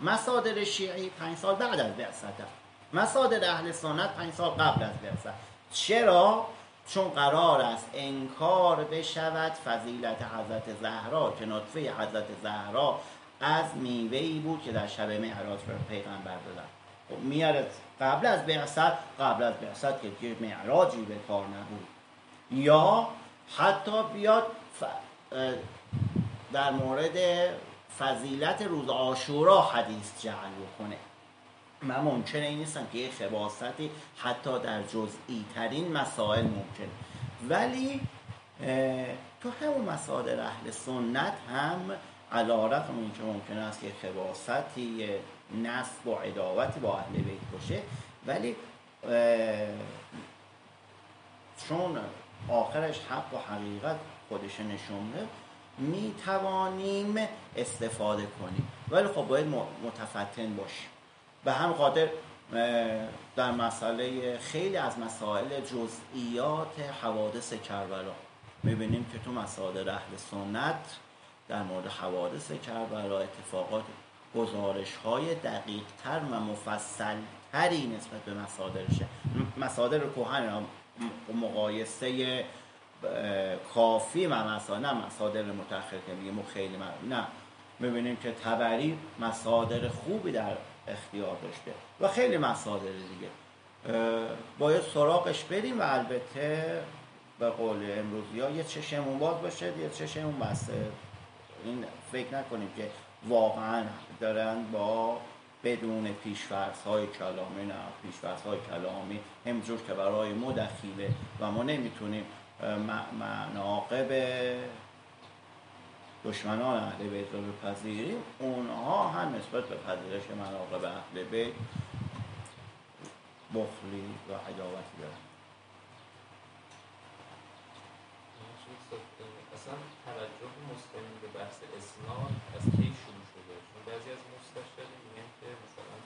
مسادر شیعی پنج سال بعد از بعثت است. مسادر اهل سنت پنج سال قبل از بعثت چرا؟ چون قرار است انکار بشود فضیلت حضرت زهرا که نطفه حضرت زهرا از میوه بود که در شب معراج به پیغمبر دادن. خب میاره قبل از بعثت قبل از بعثت که معراجی به کار نبود. یا حتی بیاد در مورد فضیلت روز آشورا حدیث جعل بکنه. من ممکنه این نیستم که یه خباستی حتی در جزئی ترین مسائل ممکن. ولی تو همون مسائل اهل سنت هم علا رقم این که ممکن است که خباستی نسب و عداوتی با اهل بیت باشه. ولی چون آخرش حق و حقیقت خودش نشونه می توانیم استفاده کنیم. ولی خب باید متفتن باشیم. به هم خاطر در مسئله خیلی از مسائل جزئیات حوادث کربلا. می‌بینیم که تو مسائل اهل سنت در مورد حوادث کربلا اتفاقات گزارش های دقیق تر و مفصل تری نسبت به مصادرشه مصادر کوهن مقایسه کافی و مثلا نه مصادر متأخر که میگه خیلی نه. می‌بینیم که تبری مصادر خوبی در اختیار داشته و خیلی مصادر دیگه. باید سراغش بریم و البته به قول امروزی ها یه چشمون باز باشه یه چشمون بسته. این فکر نکنیم که واقعا دارن با بدون پیشفرس های کلامی نه پیشفرس های کلامی همجور که برای مدخیله و ما نمی‌تونیم مناقب دشمنان اهل بیت رو بپذیریم اونها هم نسبت به پذیرش مناقب اهل بیت بخلی و عداوتی دارن. اصلا توجه مسلمین به بحث اسناد از کی شروع شده؟ چون بعضی از مستشرقین میگن که مثلا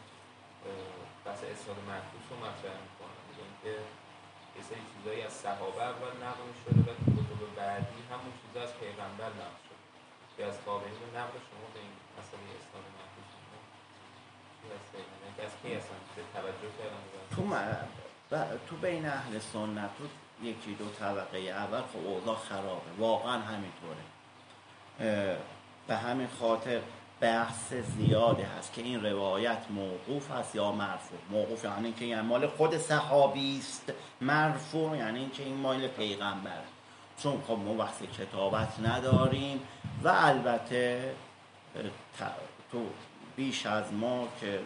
بحث اسناد محفوظ رو مطرح می‌کنن. میگن که یه سری چیزایی از صحابه اول نقل شده و کتب بعدی همون چیزا از پیغمبر نقل شده. یا از تابعین و نقل شما به این مسئله هست دقیقاً؟ یعنی از کی اصلا؟ توجه کردن تو, بین اهل سنت یکی دو طبقه اول خب اوضاع خرابه. واقعا همینطوره. به همین خاطر بحث زیادی هست که این روایت موقوف هست یا مرفوع؟ موقوف یعنی که این مال خود صحابی است. مرفوع یعنی اینکه این مال پیغمبر. چون خب ما بحث کتابت نداریم و البته تو بیش از ما که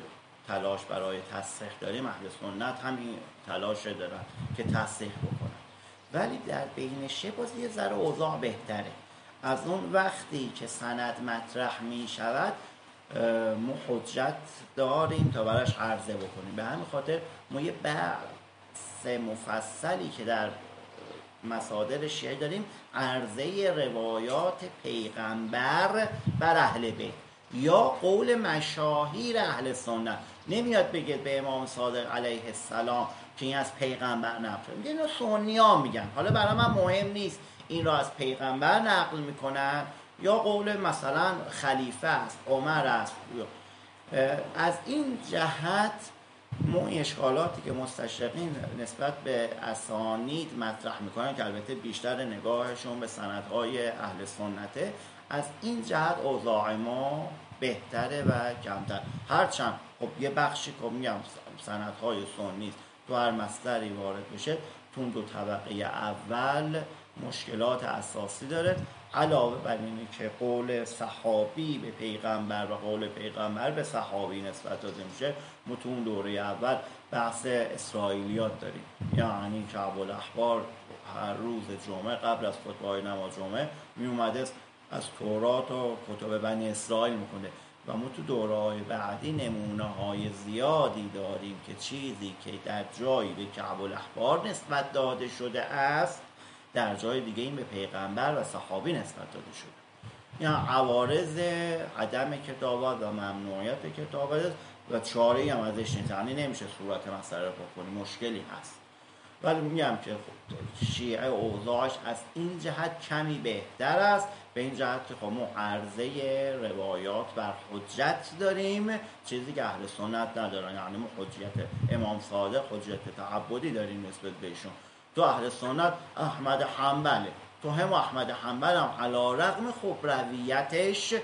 تلاش برای تصحیح داریم اهل سنت هم این تلاش دارن که تصحیح ولی در بین شه باز یه ذره اوضاع بهتره. از اون وقتی که سند مطرح می شود ما حجت داریم تا براش عرضه بکنیم. به همین خاطر ما یه بحث مفصلی که در مصادر شیعه داریم عرضه روایات پیغمبر بر اهل بیت یا قول مشاهیر اهل سنت. نمیاد بگه به امام صادق علیه السلام که این از پیغمبر نقل میگه اینو ها میگن. حالا برای من مهم نیست این را از پیغمبر نقل می‌کنن یا قول مثلا خلیفه است عمر است. از این جهت ما اشکالاتی که مستشرقین نسبت به اسانید مطرح می‌کنن که البته بیشتر نگاهشون به سندهای اهل سنته از این جهت اوضاع ما بهتره و کمتر. هرچند خب یه بخشی که میگم سندهای سنی است. تو هر مصدری وارد بشه تو دو طبقه اول مشکلات اساسی داره. علاوه بر اینه که قول صحابی به پیغمبر و قول پیغمبر به صحابی نسبت داده میشه ما تو اون دوره اول بحث اسرائیلیات داریم. یعنی که احبار هر روز جمعه قبل از خطبه نماز جمعه می اومده از تورات و کتب بنی اسرائیل می‌کنه و ما تو دوره های بعدی نمونه های زیادی داریم که چیزی که در جایی به کعب الاحبار نسبت داده شده است در جای دیگه این به پیغمبر و صحابی نسبت داده شده. یا عوارض عدم کتابت و ممنوعیت کتابت است و چاره هم ازش یعنی نمیشه صورت مسئله رو کنی مشکلی هست. ولی میگم که خب شیعه اوضاعش از این جهت کمی بهتر است. به این جهت که خب ما عرضه روایات بر حجت داریم. چیزی که اهل سنت ندارن یعنی ما حجیت امام صادق حجیت تعبدی داریم نسبت بهشون. تو اهل سنت احمد حنبله تو هم احمد حنبل هم علا رقم خبرویتش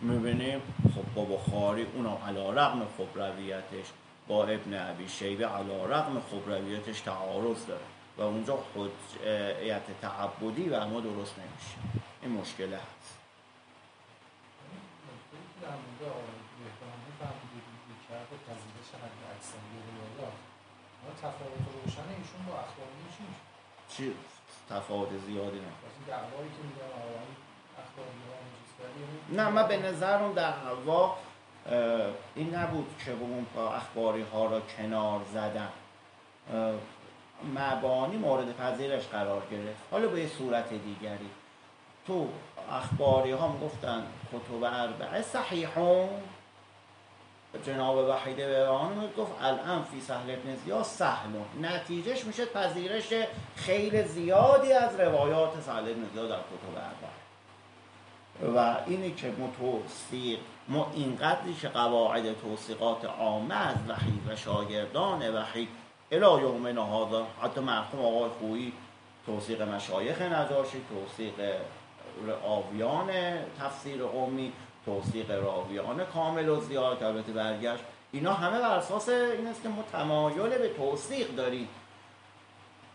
می‌بینیم خب با بخاری اونم علا رقم خبرویتش با ابن ابی شیبه علا رقم خبرویتش تعارض داره و اونجا حجیت تعبدی و ما درست نمیشه. این مشکله هست. اما تفاوت روشن ایشون با اخباری چی؟ چی تفاوت زیادی نه. دعوایی که میگن آقای اخباری نه من به نظرم در هوا این نبود که اون اخباری ها را کنار اه، مبانی مورد پذیرش قرار گرفت. حالا به یه صورت دیگری. تو اخباری ها گفتن کتب اربعه صحیحون. جناب وحید بهبهانی گفت الان فی سهل ابن زیاد سهلون نتیجهش میشه پذیرش خیلی زیادی از روایات سهل ابن زیاد در کتب اربعه. و اینی که ما توصیق ما اینقدری که قواعد توصیقات عامه از وحید و شاگردان وحید الی یومنا هذا حتی مرحوم آقای خویی توصیق مشایخ نجاشی توصیق آویان تفسیر قومی توصیق راویان کامل و زیاد البته برگشت. اینا همه بر اساس این است که ما تمایل به توصیق داریم.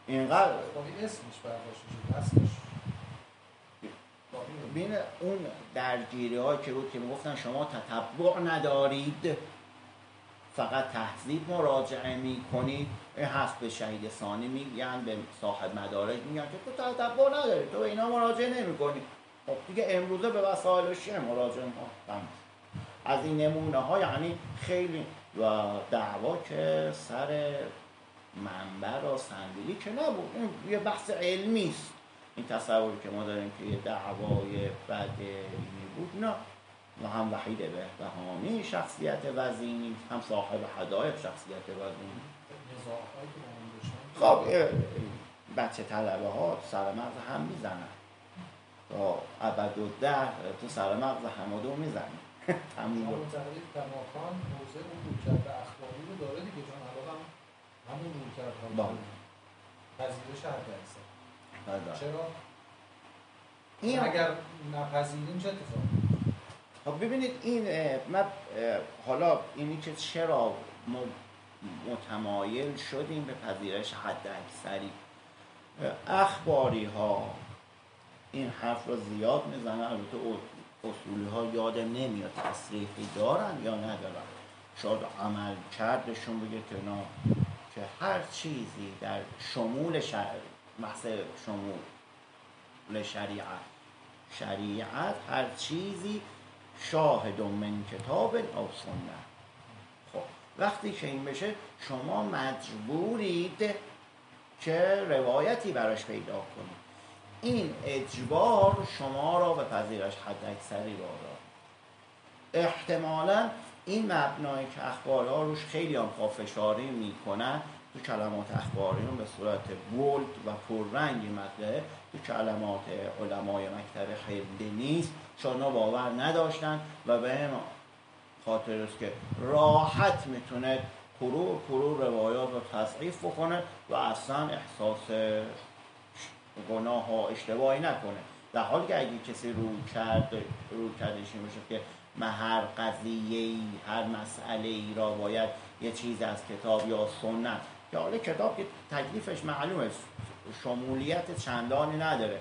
اینقدر باقی اسمش اسمش باقی بین اون درگیری هایی که بود که می‌گفتن شما تتبع ندارید فقط تحذیب مراجعه می کنید این هست به شهید ثانی میگن به صاحب مدارک میگن که تو تتبع نداری تو اینا مراجعه نمی کنی خب دیگه امروزه به وسایل شیعه مراجعه ما. از این نمونه ها یعنی خیلی و دعوا که سر منبر و صندلی که نبود. این یه بحث علمی است. این تصوری که ما داریم که یه دعوای بد بود نه. و هم وحید بهبهانی شخصیت وزینی هم صاحب هدایق شخصیت وزینی. خب بچه طلبه ها سر مغز هم می‌زنن. تا ابد و در تو سر مغز همه می‌زنی. تموم. کماکان حوزه اون رویکرد اخلاقی رو داره دیگه چون الان هم همون رویکرد بله. پذیرش حد بله. چرا؟ این اگر نپذیریم چه اتفاقی خب ببینید این من حالا اینی که چرا ما متمایل شدیم به پذیرش حد اکثری اخباری ها این حرف رو زیاد می‌زنن البته اصولی ها یادم نمیاد تصریحی دارن یا ندارن شاید عمل کردشون بگه که نه که هر چیزی در شمول شر... محض شمول. شریعت. شریعت هر چیزی شاهد من کتاب او سنت. خب وقتی که این بشه شما مجبورید که روایتی براش پیدا کنید. این اجبار شما را به پذیرش حد اکثری وادار احتمالا این مبنایی که اخبارها روش خیلی هم پافشاری می‌کنن تو کلمات اخباریون به صورت بولد و پررنگی مطرحه. تو کلمات علمای مکتب خیلی نیست. چون باور نداشتن و به هم خاطر است که راحت می‌تونه کرور کرور روایات رو تصحیف بکنه و اصلا احساس گناه ها اشتباهی نکنه. در حالی که اگه کسی رو کرد رو کردش این باشه که من هر قضیه هر مسئله ای را باید یه چیز از کتاب یا سنت حالا کتاب که تکلیفش معلومه شمولیت چندانی نداره.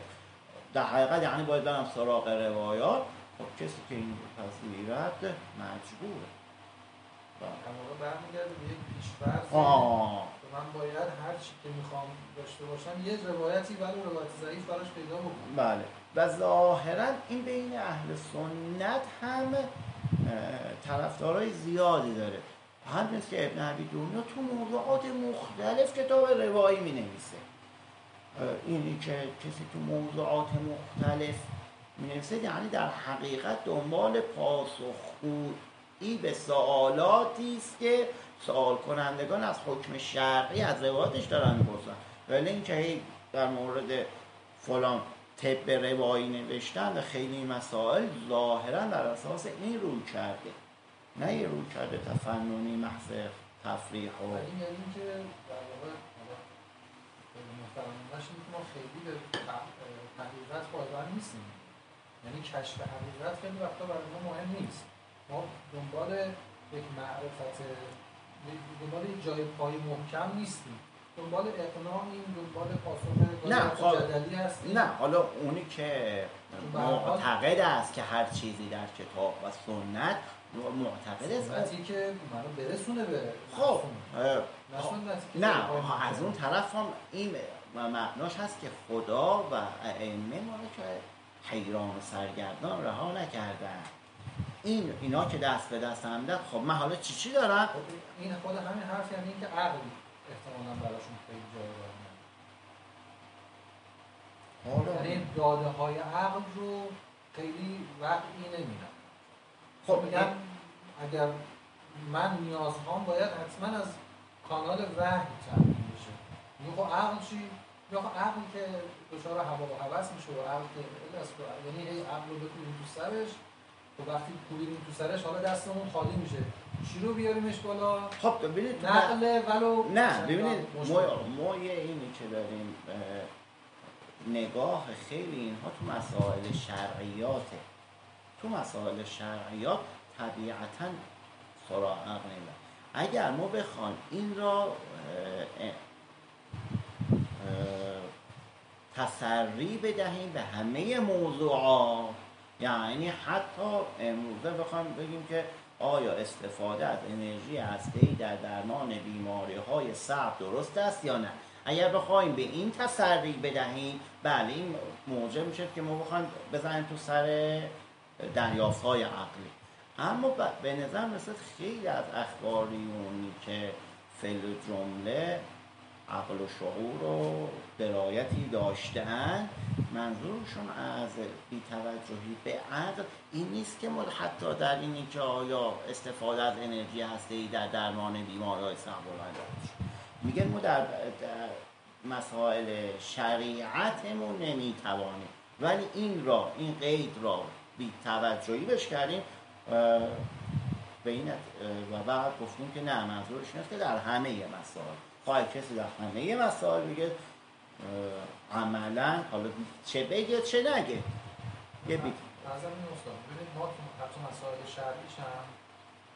در حقیقت یعنی باید برم سراغ روایات. خب کسی که این پذیرت مجبوره. در واقع برمیگرده به یک پیشفرض. که من باید هر چی که می‌خوام داشته باشم یه روایتی ولی روایت ضعیف براش پیدا بکنم. بله. و ظاهرا این بین اهل سنت هم طرفدارای زیادی داره. همین که ابن عبی دنیا تو موضوعات مختلف کتاب روایی می نویسه اینی که کسی تو موضوعات مختلف می نویسه یعنی در حقیقت دنبال پاسخگویی به سوالاتی است که سوال کنندگان از حکم شرعی از روایاتش دارن می‌پرسن. ولی اینکه هی در مورد فلان طب روایی نوشتن و خیلی مسائل ظاهرا در اساس این روی کرده. نه یه روی کرده تفننی محض تفریح و ولی یعنی اینکه در واقع محترمانش اینه که ما خیلی به حقیقت پایبند نیستیم. یعنی کشف حقیقت خیلی وقتا برای ما مهم نیست. ما دنبال یک معرفت دنبال یک جای پای محکم نیستیم. دنبال اقناعیم دنبال پاسخ نه، خب. جدلی هستیم. نه حالا اونی که معتقد است که هر چیزی در کتاب و سنت معتقد است. که منو برسونه به خب نه جای. از اون طرف هم این معناش هست که خدا و ائمه ما رو که حیران و سرگردان رها نکردن. این اینا که دست به دست هم داد خب من حالا چی چی دارم؟ خب این خود همین حرف یعنی اینکه عقل احتمالا براشون خیلی حالا یعنی داده های عقل رو خیلی وقعی نمیدن خب میگم اگر من نیازهام باید حتما از کانال وحی تامین بشه میگه خب عقل چی؟ یا خب عقل که دچار هوا و هوس میشه و عقل که رو- یعنی هی عقل رو بکنیم تو سرش و وقتی کوبیدیم تو سرش حالا دستمون خالی میشه چی رو بیاریمش بالا؟ خب ببینید تو نقل ولو نه ببینید. ما, ما یه اینی که داریم نگاه خیلی اینها تو مسائل شرعیاته تو مسائل شرعیات طبیعتا سراغ عقل نمیره اگر ما بخوایم این را تسری بدهیم به همه موضوعات یعنی حتی امروزه بخوایم بگیم که آیا استفاده از انرژی هسته‌ای در درمان بیماری های درست است یا نه؟ اگر بخوایم به این تسری بدهیم بله این موجب میشه که ما بخوایم بزنیم تو سر دریافت های عقلی. اما به نظر مثل خیلی از اخباریونی که فل جمله عقل و شعور و درایتی داشتن منظورشون از بیتوجهی به عقل این نیست که ما حتی در اینی که آیا استفاده از انرژی هسته‌ای در درمان بیماری های میگن ما در, در مسائل شریعتمون نمی‌توانیم. ولی این را این قید را بی توجهی بش کردیم به این و بعد گفتیم که نه منظورش اینه که در همه مسائل. خواهی کسی در همه مسائل میگه عملا حالا چه بگه چه نگه. یه بیت. از این استاد ببینید ما تو حتی مسائل شرعیش هم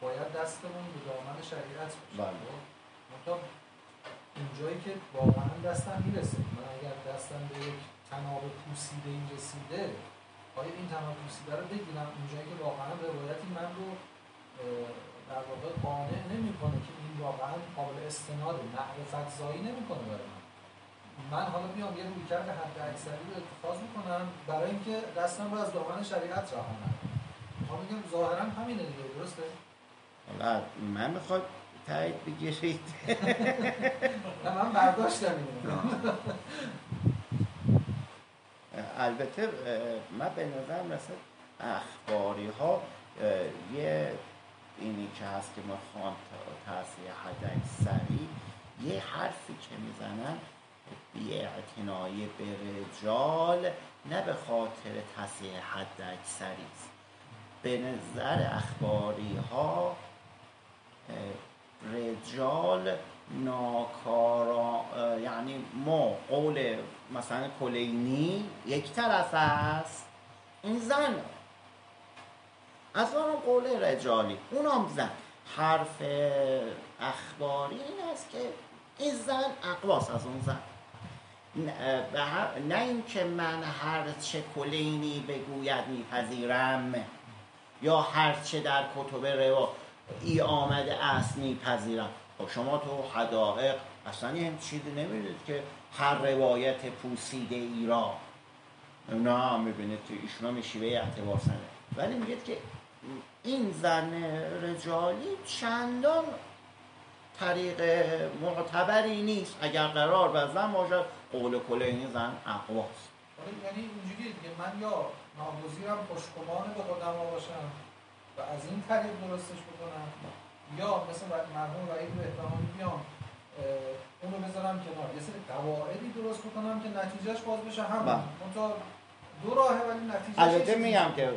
باید دستمون به دامن شریعت باشه. بله. خب؟ اونجایی که واقعا دستم می‌رسه. من اگر دستم به یک تناب پوسیده این رسیده آیا این تناب پوسیده رو بگیرم؟ اونجایی که واقعا روایتی من رو در واقع قانع نمی‌کنه که این واقعا قابل استناد معرفت زایی نمی‌کنه برای من. من حالا بیام یه روی کرد حد اکثری رو اتخاذ می‌کنم برای اینکه دستم رو از دامن شریعت رهانم ما میگم ظاهرا همینه دیگه درسته؟ حالا من می‌خواد تایید بگیرید. من برداشتم البته من به نظر مثل اخباری ها یه اینی که هست که ما خواهم تاثیر حد سریع یه حرفی که می‌زنن بی اعتنایی به رجال نه به خاطر تصحیح حد اکثری است به نظر اخباری ها رجال ناکارا یعنی ما قول مثلا کلینی یک طرف است این زن. از آن قول رجالی اونم زن. حرف اخباری این است که این زن اقواس از اون زن. نه اینکه من هر چه کلینی بگوید میپذیرم یا هر چه در کتب روا. ای آمده است میپذیرم. خب شما تو حدائق اصلا یه چیزی نمی‌دید که هر روایت پوسیده ای را نه می‌بینید که ایشونا میشیوه اعتبار سنه. ولی میگید که این زن رجالی چندان طریق معتبری نیست. اگر قرار به زن باشد قول کلینی زن اقواست. یعنی اینجوری دیگه. من یا ناگزیرم خوشگمان به قدما باشم و از این طریق درستش بکنم. یا مثل مرحوم وحید به احتمالی بیام اونو بذارم کنار. یه سری قواعدی درست بکنم که نتیجهش باز بشه. هم بله. تا دو راهه ولی نتیجه البته میگم که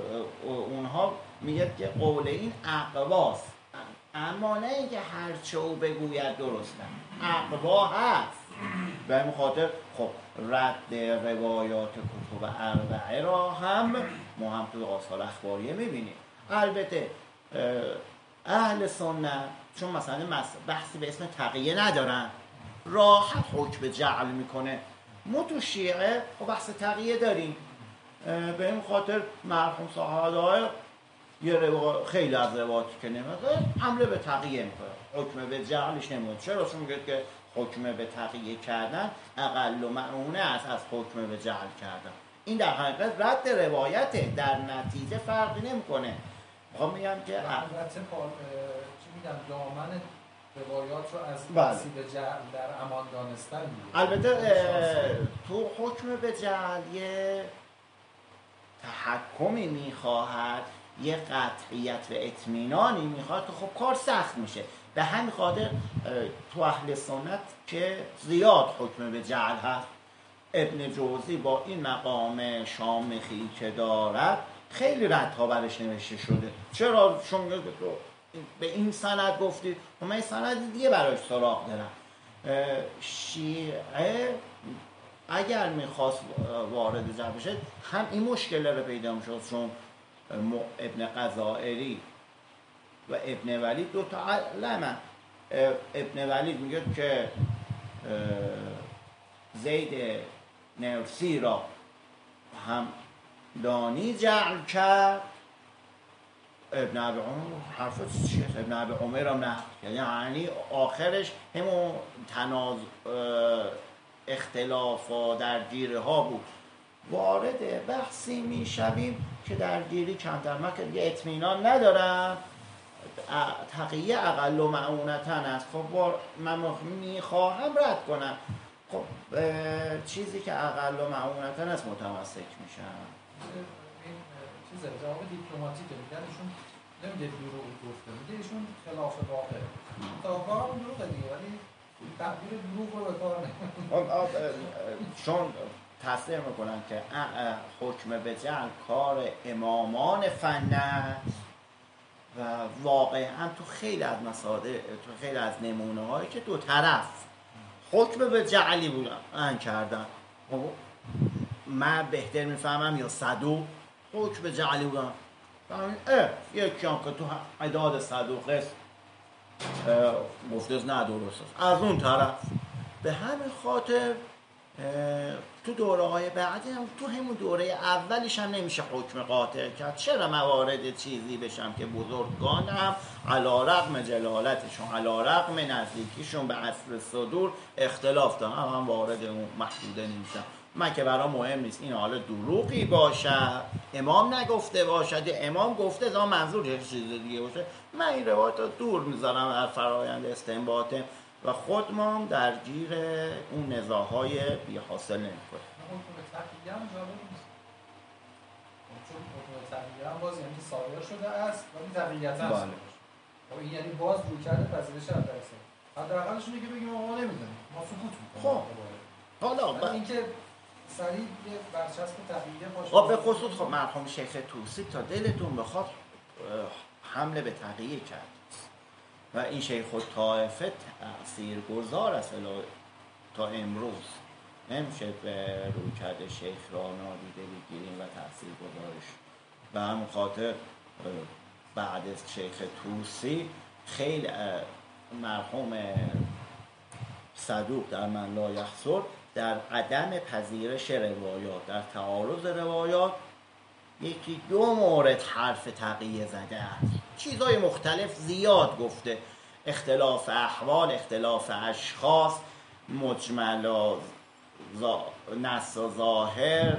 اونها میگه که قول این اقواست. اما نه اینکه هرچه او بگوید درسته. اقوا هست. به این خاطر خب رد روایات کتب اربعه را هم ما هم تو آثار اخباریه می‌بینیم. البته اهل سنت چون مثلا بحثی به اسم تقیه ندارن راحت حکم جعل می‌کنه. ما تو شیعه خب بحث تقیه داریم. به این خاطر مرحوم صحابه یه خیلی از روایاتی که نمیده حمله به تقیه می‌کنه. حکم به جعلش نمیده چرا؟ چون میگه که حکم به تقیه کردن اقل و معونه است از حکم به جعل کردن. این در حقیقت رد روایته. در نتیجه فرقی نمی‌کنه. می‌خوام میگم که البته چی میگم دامن روایات رو از بله. به جعل در امان دانستن البته تو حکم به جعل یه تحکمی می‌خواهد یه قطعیت و اطمینانی می‌خواد که خب کار سخت میشه. به همین خاطر تو اهل سنت که زیاد حکم به جعل هست ابن جوزی با این مقام شامخی که دارد خیلی ردها برش نوشته شده. چرا؟ چون به این سند گفتید و خب من سند دیگه برایش سراغ دارم. شیعه اگر می‌خواست وارد جمع بشه هم این مشکل رو پیدا می‌شد. چون ابن قضائری و ابن ولید دو تا علمه. ابن ولید میگه که زید نرسی را هم دانی جعل کرد. ابن عبی عمر حرف چیه؟ ابن عبی عمر هم نه. یعنی آخرش همون تناز اختلاف در گیره ها بود. وارد بحثی می‌شویم که در گیری کمتر. من که اطمینان ندارم. تقیه اقل و معونتن است. خب من می‌خواهم رد کنم. خب چیزی که اقل و معونتن است متمسک میشم. این چیزه جواب دیپلماتیکه میگن ایشون نمیگه دروغ گفته میگه ایشون خلاف واقع. تا هم دروغه دیگه ولی تعبیر دروغ رو به کار چون تصدیق می‌کنن که حکم به جعل کار امامان فن و واقعا تو خیلی از مساده تو خیلی از نمونه هایی که دو طرف حکم به جعلی بودن ان کردن. خب، من بهتر می‌فهمم یا صدوق؟ حکم جعلی بودن. فهمید؟ اه یکی هم که تو عداد صدوق است. گفته نه درست است. از اون طرف. به همین خاطر تو دوره های بعدی هم تو همون دوره اولش هم نمیشه حکم قاطع کرد. چرا موارد چیزی بشم که بزرگان هم علا رقم جلالتشون علا رقم نزدیکیشون به اصل صدور اختلاف دارن؟ هم, وارد اون محدوده نمیشم من که برام مهم نیست. این حالا دروغی باشد امام نگفته باشد. یا امام گفته تا منظور یه چیز دیگه باشه؟ من این روایت رو دور می‌ذارم از فرایند استنباطه و خود ما هم در گیر اون نزاهای بی حاصل تقییه هم باز یعنی صادر شده است ولی تقییتا بله. خب این یعنی باز روی کرده پذیرش از درسته حداقلش اینه که بگیم ما نمی‌دونیم. ما سکوت می‌کنیم. خب. حالا. اینکه سریع یه برچسب تقییه باشه به خصوص خب مرحوم شیخ توسی تا دلتون بخواد حمله به تقیه کرد. و این شیخ طائفه تأثیر گذار است تا امروز. نمیشه به روی کرده شیخ را نادیده بگیریم و تأثیر گذارش به همون خاطر بعد از شیخ توسی خیلی مرحوم صدوق در من لا یحصر در عدم پذیرش روایات در تعارض روایات یکی دو مورد حرف تقیه زده است چیزهای مختلف زیاد گفته اختلاف احوال اختلاف اشخاص مجمل و. نص ظاهر